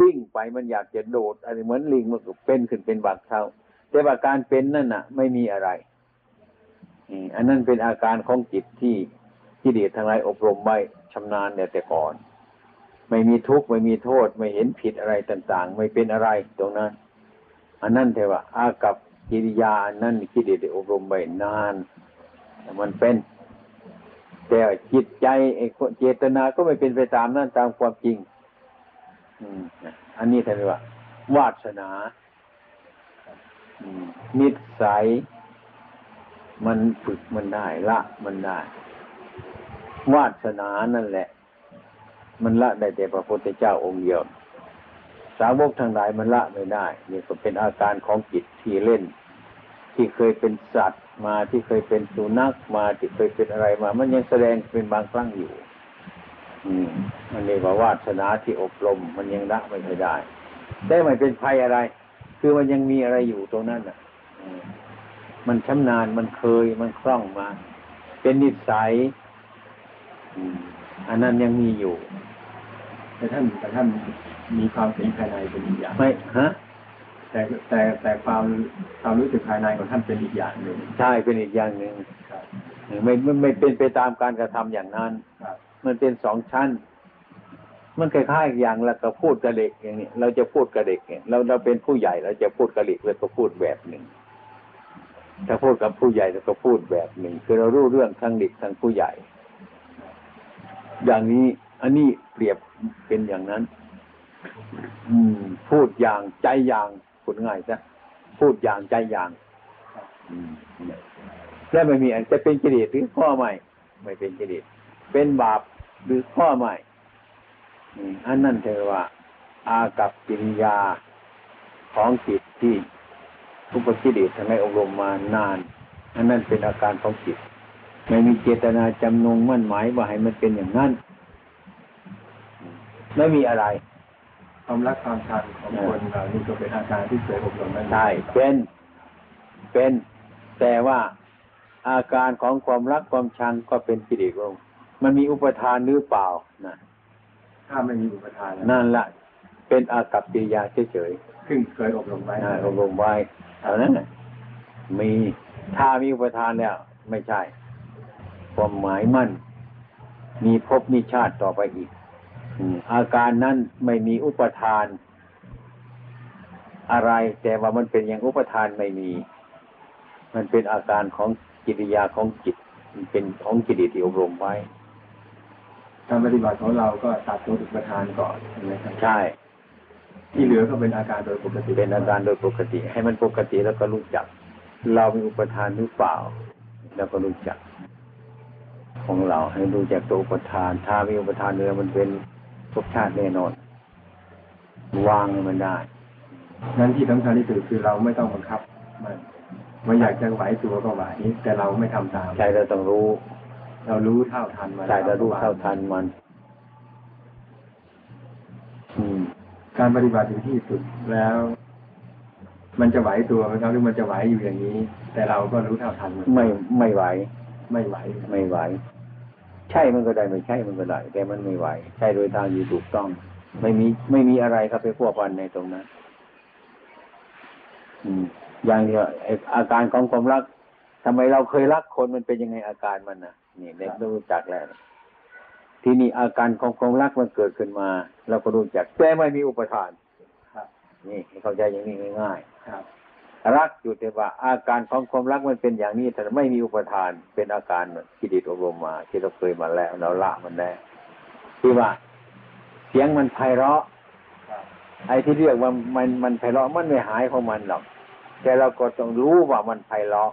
วิ่งไปมันอยากจะโดดอะไรเหมือนลิงมันก็เป็นขึ้นเป็นบากเท้าแต่ว่าการเป็นนั่นน่ะ ไม่มีอะไรอันนั้นเป็นอาการของจิตที่ที่เดชทั้งหลายอบรมไว้ชำนาญเนี่ยแต่ก่อน ไม่มีทุกข์ไม่มีโทษ ไม่เห็นผิดอะไรต่าง ๆ ไม่เป็นอะไรตรงนั้น อันนั้นแต่ว่าอากับกิริยาอันนั้นที่เดชได้อบรมไว้นาน มันเป็น แต่จิตใจไอ้เจตนาก็ไม่เป็นไปตามนั้นตามความจริงอืมอันนี้ท่านเรียกว่า วาสนาอืมนิสัย มันฝึกมันได้ละมันได้ วาสนานั่นแหละ มันละได้แต่พระพุทธเจ้าองค์เดียวสาวกทั้งหลายมันละไม่ได้ นี่ก็เป็นอาการของจิตที่เล่น ที่เคยเป็นสัตว์มาที่เคยเป็นสุนัขมาที่เคยเป็นอะไรมา มันยังแสดงเป็นบางครั้งอยู่ อืมอันนี้ว่าวาสนาที่อบรม มันยังละไม่ได้ได้ไม่เป็นภัยอะไร คือมันยังมีอะไรอยู่ตรงนั้นอะอืมมันชำนาญมันเคยมันคล่องมา เป็นนิสัยอืมอันนั้นยังมีอยู่แต่ท่านแต่ท่านมีความเห็นภายในเป็นอีกอย่างไม่ฮะ แต่แต่แต่ความความรู้สึกภายในของท่านเป็นอีกอย่างหนึ่งใช่เป็นอีกอย่างหนึ่งครับไม่ไม่ไม่เป็นไปตามการกระทำอย่างนั้นครับมันเป็นสองชั้น มันคล้ายๆอย่างเราก็พูดกับเด็กอย่างนี้เราจะพูดกับเด็กเนี่ยเราเราเป็นผู้ใหญ่เราจะพูดกับเด็กเราก็พูดแบบหนึ่งถ้าพูดกับผู้ใหญ่เราก็พูดแบบหนึ่ง คือเรารู้เรื่องทั้งเด็กทั้งผู้ใหญ่ อย่างนี้อันนี้เปรียบเป็นอย่างนั้น อืม พูดอย่างใจอย่าง พูดง่ายซะพูดอย่างใจอย่างแล้วไม่มีอันจะเป็นกิเลสหรือข้อใหม่ไม่เป็นกิเลสเป็นบาปหรือข้อใหม่อันนั้นเทว่า อากับกิริยาของจิตที่ทุกขกิเลสทั้งหลายอบรมมานาน อันนั้นเป็นอาการของจิตไม่มีเจตนาจำนงมั่นหมายว่าให้มันเป็นอย่างนั้น ไม่มีอะไร ความรักความชังของคนเรานี่ก็เป็นอาการที่เคยอบรมมาใช่เป็นเป็น แต่ว่าอาการของความรักความชังก็เป็นกิเลสของมันมีอุปทานหรือเปล่านะถ้าไม่มีอุปทานแล้วนั่นละเป็นอากับกิริยาเฉยซึ่งเคยอบรมไว้ๆนะอบรมไว้เท่านั้นน่ะมีถ้ามีอุปทานแล้ว ไม่ใช่ ความหมายมั่น มีภพมีชาติต่อไปอีก อืมอาการนั้นไม่มีอุปทาน อะไร แต่ว่ามันเป็นอย่างอุปทานไม่มี มันเป็นอาการของกิริยาของจิต มันเป็นของกิเลสที่อบรมไว้การปฏิบัติของเราก็ตัดตัวอุปทานก่อนใช่ไหมครับใช่ที่เหลือก็เป็นอาการโดยปกติเป็นอาการโดยปกติ ให้มันปกติแล้วก็รู้จัก เรามีอุปทานหรือเปล่า แล้วก็รู้จัก ของเราให้รู้จักตัวอุปทาน ถ้ามีอุปทานเนื้อมันเป็น ภพชาติแน่นอน วางให้มันได้ นั้นที่สำคัญที่สุดคือเราไม่ต้องบังคับ มันมันอยากจะไหวตัวก็ไหวแต่เราไม่ทำตามใจเราต้องรู้ เรารู้เท่าทันมันใจเรารู้เท่าทันมัน อืม การปฏิบัติถึงที่สุดแล้ว มันจะไหวตัวไหมครับหรือมันจะไหวอยู่อย่างนี้ แต่เราก็รู้เท่าทันมันไม่ไม่ไหว ไม่ไหว ไม่ไหว ใช่มันก็ได้ไม่ใช่มันก็ได้แต่มันไม่ไหว ใช่โดยทางที่ถูกต้อง ไม่มีไม่มีอะไรครับไปพวกวันในตรงนั้น อืม อย่างเดียวไอ้อาการของความรักทำไมเราเคยรักคนมันเป็นยังไงอาการมันนะนี่เด็กต้องรู้จักแล้วทีนี้อาการของความรักมันเกิดขึ้นมาเราก็รู้จักแต่ไม่มีอุปทานครับนี่ให้เข้าใจอย่างนี้ง่ายครับๆ รักอยู่แต่ว่าอาการของความรักมันเป็นอย่างนี้แต่ไม่มีอุปทานเป็นอาการกิเลสอบรมมา ที่เราเคยมาแล้วเราละมันแล้วที่ว่า เสียงมันไพเราะไอ้ที่เรียกว่ามันมันไพเราะมันไม่หายของมันหรอก แต่เราก็ต้องรู้ว่ามันไพเราะ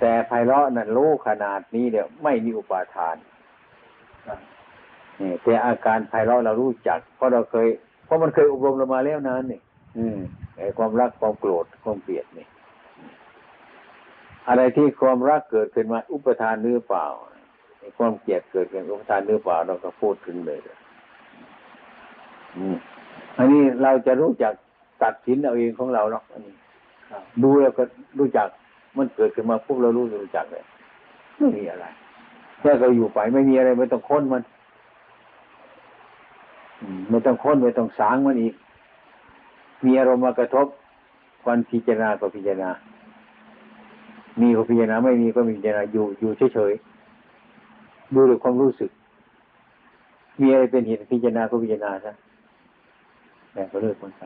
แต่ไพเราะนั้นรู้ขนาดนี้เดี๋ยวไม่มีอุปาทานนี่แต่อาการไพเราะเรารู้จัก เพราะเราเคย เพราะมันเคยอบรมเรามาแล้วนานนี่ อืม ไอ้ความรักความโกรธความเกลียดนี่ อะไรที่ความรักเกิดขึ้นมา อุปทานหรือเปล่าไอ้ความเกลียดเกิดขึ้นอุปทานหรือเปล่าเราก็พูดถึงเลยอืมอันนี้เราจะรู้จักตัดสินเอาเองของเราเนาะอันนี้ครับดูแล้วก็รู้จักมันเกิดขึ้นมาปุ๊บเรารู้รู้จักเลยไม่มีอะไรแค่เราอยู่ไปไม่มีอะไรไม่ต้องค้นมันอืมไม่ต้องค้นไม่ต้องสางมันอีก มีอารมณ์มากระทบวันพิจารณาก็พิจารณา มีก็พิจารณาไม่มีก็ไม่พิจารณาอยู่อยู่เฉยๆดูด้วยความรู้สึก มีอะไรเป็นเหตุพิจารณาก็พิจารณาซะแต่ก็เลิกมันไป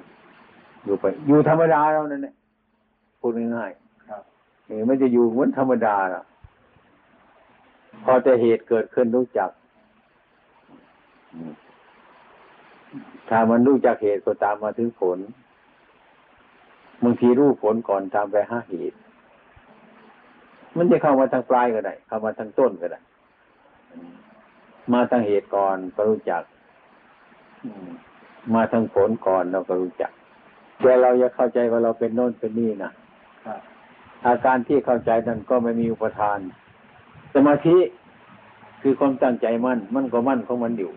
อยู่ไป อยู่ธรรมดาเรานั่นแหละพูดง่ายครับๆเออมันจะอยู่เหมือนธรรมดาล่ะ พอแต่เหตุเกิดขึ้นรู้จักอืมถ้ามันรู้จากเหตุก็ตามมาถึงผล บางทีรู้ผลก่อนตามไปหาเหตุ มันจะเข้ามาทางปลายก็ได้ เข้ามาทางต้นก็ได้ มาทางเหตุก่อนก็รู้จัก มาทางผลก่อนเราก็รู้จัก แต่เราอย่าเข้าใจว่าเราเป็นโน่นเป็นนี่นะอาการที่เข้าใจนั้นก็ไม่มีอุปทาน สมาธิคือความตั้งใจมั่น มันก็มั่นของมันอยู่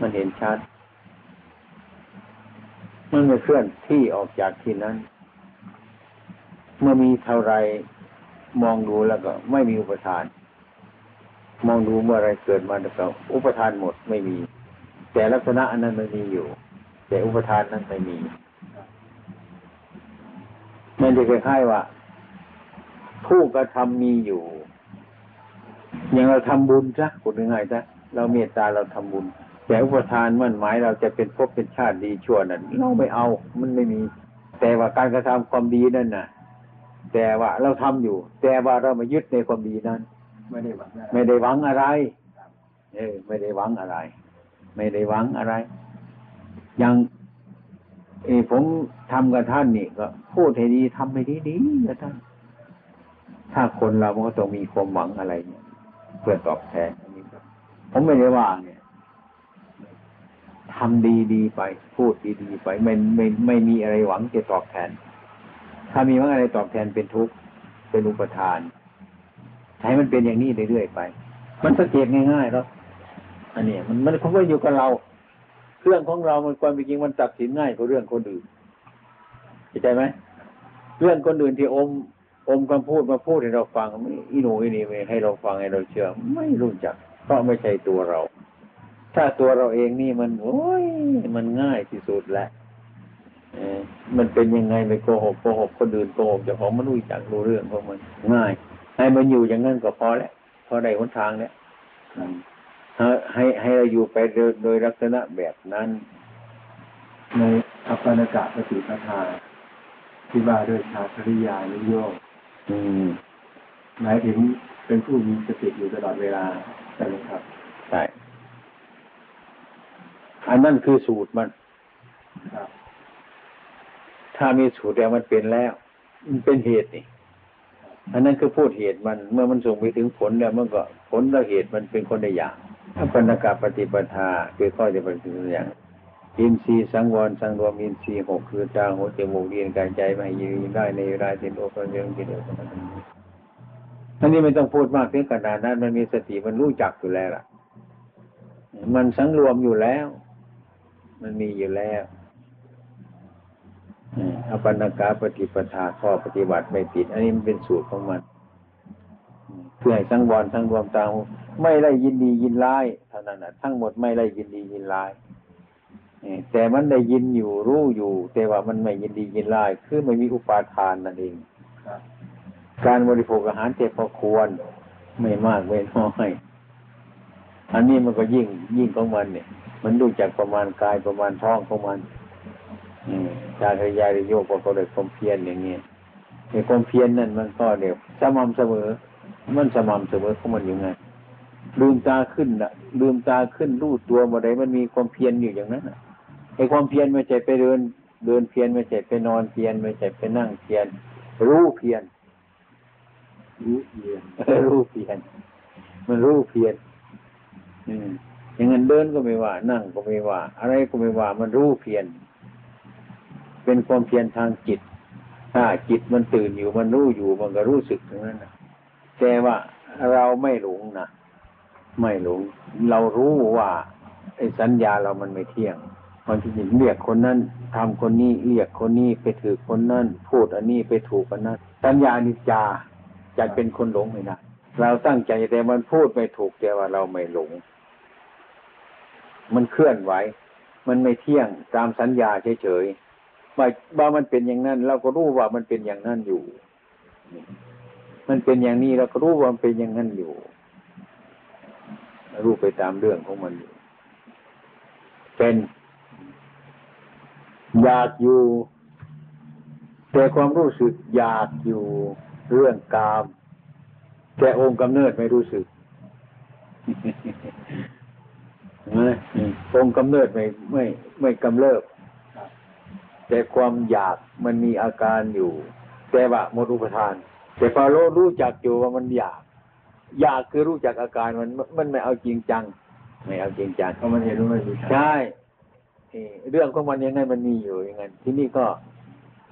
มันเห็นชัด มันไม่เคลื่อนที่ออกจากที่นั้น เมื่อมีเท่าไรมองดูแล้วก็ไม่มีอุปทาน มองดูเมื่อไรเกิดมาแล้วก็อุปทานหมดไม่มี แต่ลักษณะอันนั้นมันมีอยู่ แต่อุปทานนั้นไม่มีมันจะคล้ายๆว่า ผู้กระทำมีอยู่อย่างเราทำบุญซะพูดง่ายๆซะเราเมตตาเราทำบุญ แต่อุปทานมั่นหมายเราจะเป็นภพเป็นชาติดีชั่วนั้นเราไม่เอามันไม่มี แต่ว่าการกระทำความดีนั่นน่ะ แต่ว่าเราทำอยู่ แต่ว่าเราไม่ยึดในความดีนั้น ไม่ได้หวังไม่ได้หวังอะไร เออ ไม่ได้หวังอะไร ไม่ได้หวังอะไร อย่างเออผมทำกับท่านนี่ก็พูดให้ดีทำให้ดีดีกับท่านถ้าคนเรามันก็ต้องมีความหวังอะไรเนี่ยเพื่อตอบแทนอันนี้ผมไม่ได้ว่าเนี่ย ทำดีดีไป พูดดีดีไป ไม่ไม่ไม่มีอะไรหวังจะตอบแทน ถ้ามีวังอะไรตอบแทนเป็นทุกข์เป็นอุปทานให้มันเป็นอย่างนี้เรื่อยๆไป มันสังเกตง่ายๆแล้วอันนี้มันมันคงไม่อยู่กับเรา เรื่องของเรามันความเป็นจริงมันตัดสินง่ายกว่าเรื่องคนอื่นเข้าใจไหมเรื่องคนอื่นที่อม อมคำพูดมาพูดให้เราฟังอีหนูอีนี่ไม่ให้เราฟังให้เราเชื่อ ไม่รู้จักเพราะไม่ใช่ตัวเรา ถ้าตัวเราเองนี่มันโอ้ยมันง่ายที่สุดแล้วเออมันเป็นยังไงไปโกหกโกหกคนอื่นโกหกเจ้าของมันรู้จักรู้เรื่องของมัน ง่าย ให้มันอยู่อย่างนั้นก็พอแล้วพอได้หนทางแล้วอืมให้ให้ให้เราอยู่ไปโดยโดยลักษณะแบบนั้น ในอัปปนากะปฏิปทาที่ว่าด้วยชาคริยานิโยมอืมหมายถึงเป็นผู้มีสติอยู่ตลอดเวลาใช่ไหมครับใช่ อันนั้นคือสูตรมัน ถ้ามีสูตรแล้วมันเป็นแล้ว มันเป็นเหตุนี่ อันนั้นคือพูดเหตุมัน เมื่อมันส่งไปถึงผลแล้วมันก็ผลและเหตุมันเป็นคนละอย่างถ้าปนกาปฏิปทาคือข้อจะเป็นตัวอย่างอินทรีย์สังวรสังรวมอินทรีย์หกคือตาหูจมูกเรียนกายใจไม่ยืนได้ในเวลาเป็นโอปัญญงกิเลสอันนี้ไม่ต้องพูดมากถึงขนาดนั้น มันมีสติมันรู้จักอยู่แล้วล่ะ มันสังรวมอยู่แล้ว มันมีอยู่แล้วอืมอปันนกาปฏิปทาข้อปฏิบัติไม่ผิด อันนี้มันเป็นสูตรของมันอืมเพื่อให้สังวรสังรวมตาหูไม่ได้ยินดียินร้ายเท่านั้นนะทั้งหมดไม่ได้ยินดียินร้ายเออแต่มันได้ยินอยู่รู้อยู่ แต่ว่ามันไม่ยินดียินร้ายคือไม่มีอุปาทานนั่นเองครับการบริโภคอาหารแต่พอควร ไม่มากไม่น้อยอันนี้มันก็ยิ่งยิ่งของมันเนี่ย มันรู้จักประมาณกายประมาณท้องของมันอืมจากขยายโยกก็เลยความเพียรอย่างเงี้ยในความเพียรนั่นมันก็เดี๋ยวสม่ำเสมอ มันสม่ำเสมอของมันอยู่ไงลืมตาขึ้นน่ะลืมตาขึ้นรู้ตัวเมื่อใดมันมีความเพียรอยู่อย่างนั้นน่ะไอ้ความเพียรไม่ใช่ไปเดิน เดินเพียรไม่ใช่ไปนอนเพียรไม่ใช่ไปนั่งเพียรรู้เพียรรู้เพียรเออรู้เพียรมันรู้เพียรอืม อย่างนั้นเดินก็ไม่ว่า นั่งก็ไม่ว่า อะไรก็ไม่ว่า มันรู้เพียรเป็นความเพียรทางจิต ถ้าจิตมันตื่นอยู่มันรู้อยู่มันก็รู้สึกอย่างนั้นนะแต่ว่าเราไม่หลงนะไม่หลง เรารู้ว่าไอ้สัญญาเรามันไม่เที่ยงมันจริงเรียกคนนั้นทำคนนี้เรียกคนนี้ไปถือคนนั้นพูดอันนี้ไปถูกอันนั้น สัญญานิจจาจะเป็นคนหลงไม่ได้เราตั้งใจแต่มันพูดไม่ถูกแต่ว่าเราไม่หลง มันเคลื่อนไหว มันไม่เที่ยงตามสัญญาเฉยๆว่าว่ามันเป็นอย่างนั้น เราก็รู้ว่ามันเป็นอย่างนั้นอยู่ มันเป็นอย่างนี้เราก็รู้ว่ามันเป็นอย่างนั้นอยู่ รู้ไปตามเรื่องของมันอยู่เป็นอยากอยู่แต่ความรู้สึกอยากอยู่เรื่องกาม แต่องค์กำเนิดไม่รู้สึก เห็นไหมอืมองค์กำเนิดไม่ไม่ไม่กำเริบครับแต่ความอยากมันมีอาการอยู่ แต่ว่าหมดอุปทาน แต่พอเรารู้จักอยู่ว่ามันอยาก อยากคือรู้จักอาการมันมันไม่เอาจริงจัง ไม่เอาจริงจังเพราะมันเห็นว่ามันมีใช่เอ่อเรื่องของมันยังไงมันมีอยู่อย่างนั้นที่นี่ก็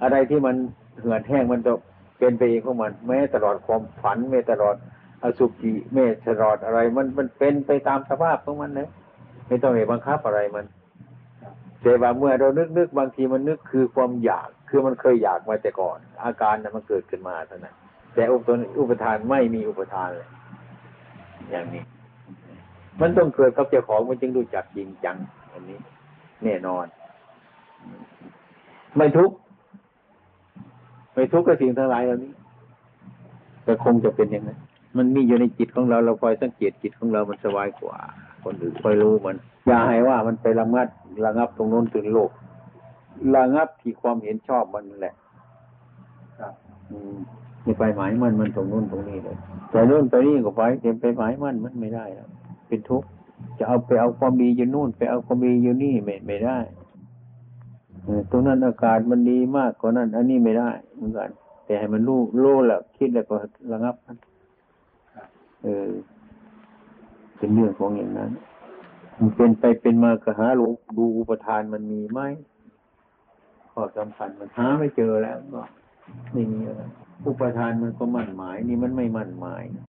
อะไรที่มันเหือดแห้งมันจะเป็นไปเองของมันแม้ตลอดความฝันแม้ตลอดอสุจิแม้ตลอดอะไร มันมันเป็นไปตามสภาพของมันนะ ไม่ต้องไปบังคับอะไรมันแต่ว่าเมื่อเรานึกนึกบางทีมันนึกคือความอยาก คือมันเคยอยากมาแต่ก่อน อาการนั้นมันเกิดขึ้นมาเท่านั้นแต่อุปทานอุปทานไม่มีอุปทานเลย อย่างนี้ มันต้องเกิดกับเจ้าของมันจึงรู้จักจริงจังอันนี้ แน่นอน ไม่ทุกข์ไม่ทุกข์กับสิ่งทั้งหลายเหล่านี้แต่คงจะเป็นอย่างนั้นมันมีอยู่ในจิตของเราเราคอยสังเกตจิตของเรามันสบายกว่า คนอื่นคอยรู้มัน อย่าให้ว่ามันไประงับระงับตรงโน้นถึงโลก ระงับที่ความเห็นชอบมันนั่นแหละ ครับ อืมไม่ไปหมายมันมันตรงนู้นตรงนี้เลยแต่นู้นไปนี่ก็ไปเต็มไปหมายมันมันไม่ได้แล้วเป็นทุกข์จะเอาไปเอาความดีอยู่นู่น ไปเอาความดีอยู่นี่ไม่ไม่ได้เออตรงนั้นอากาศมันดีมากกว่านั้น อันนี้ไม่ได้เหมือนกัน แต่ให้มันรู้รู้แล้วคิดแล้วก็ระงับมันครับเออ เป็นเรื่องของอย่างนั้น มันเป็นไปเป็นมากระหาลูดูอุปทานมันมีไหมข้อสำคัญมันหาไม่เจอแล้วก็ไม่มีอะไรอุปทานมันก็มั่นหมาย นี่มันไม่มั่นหมายนะ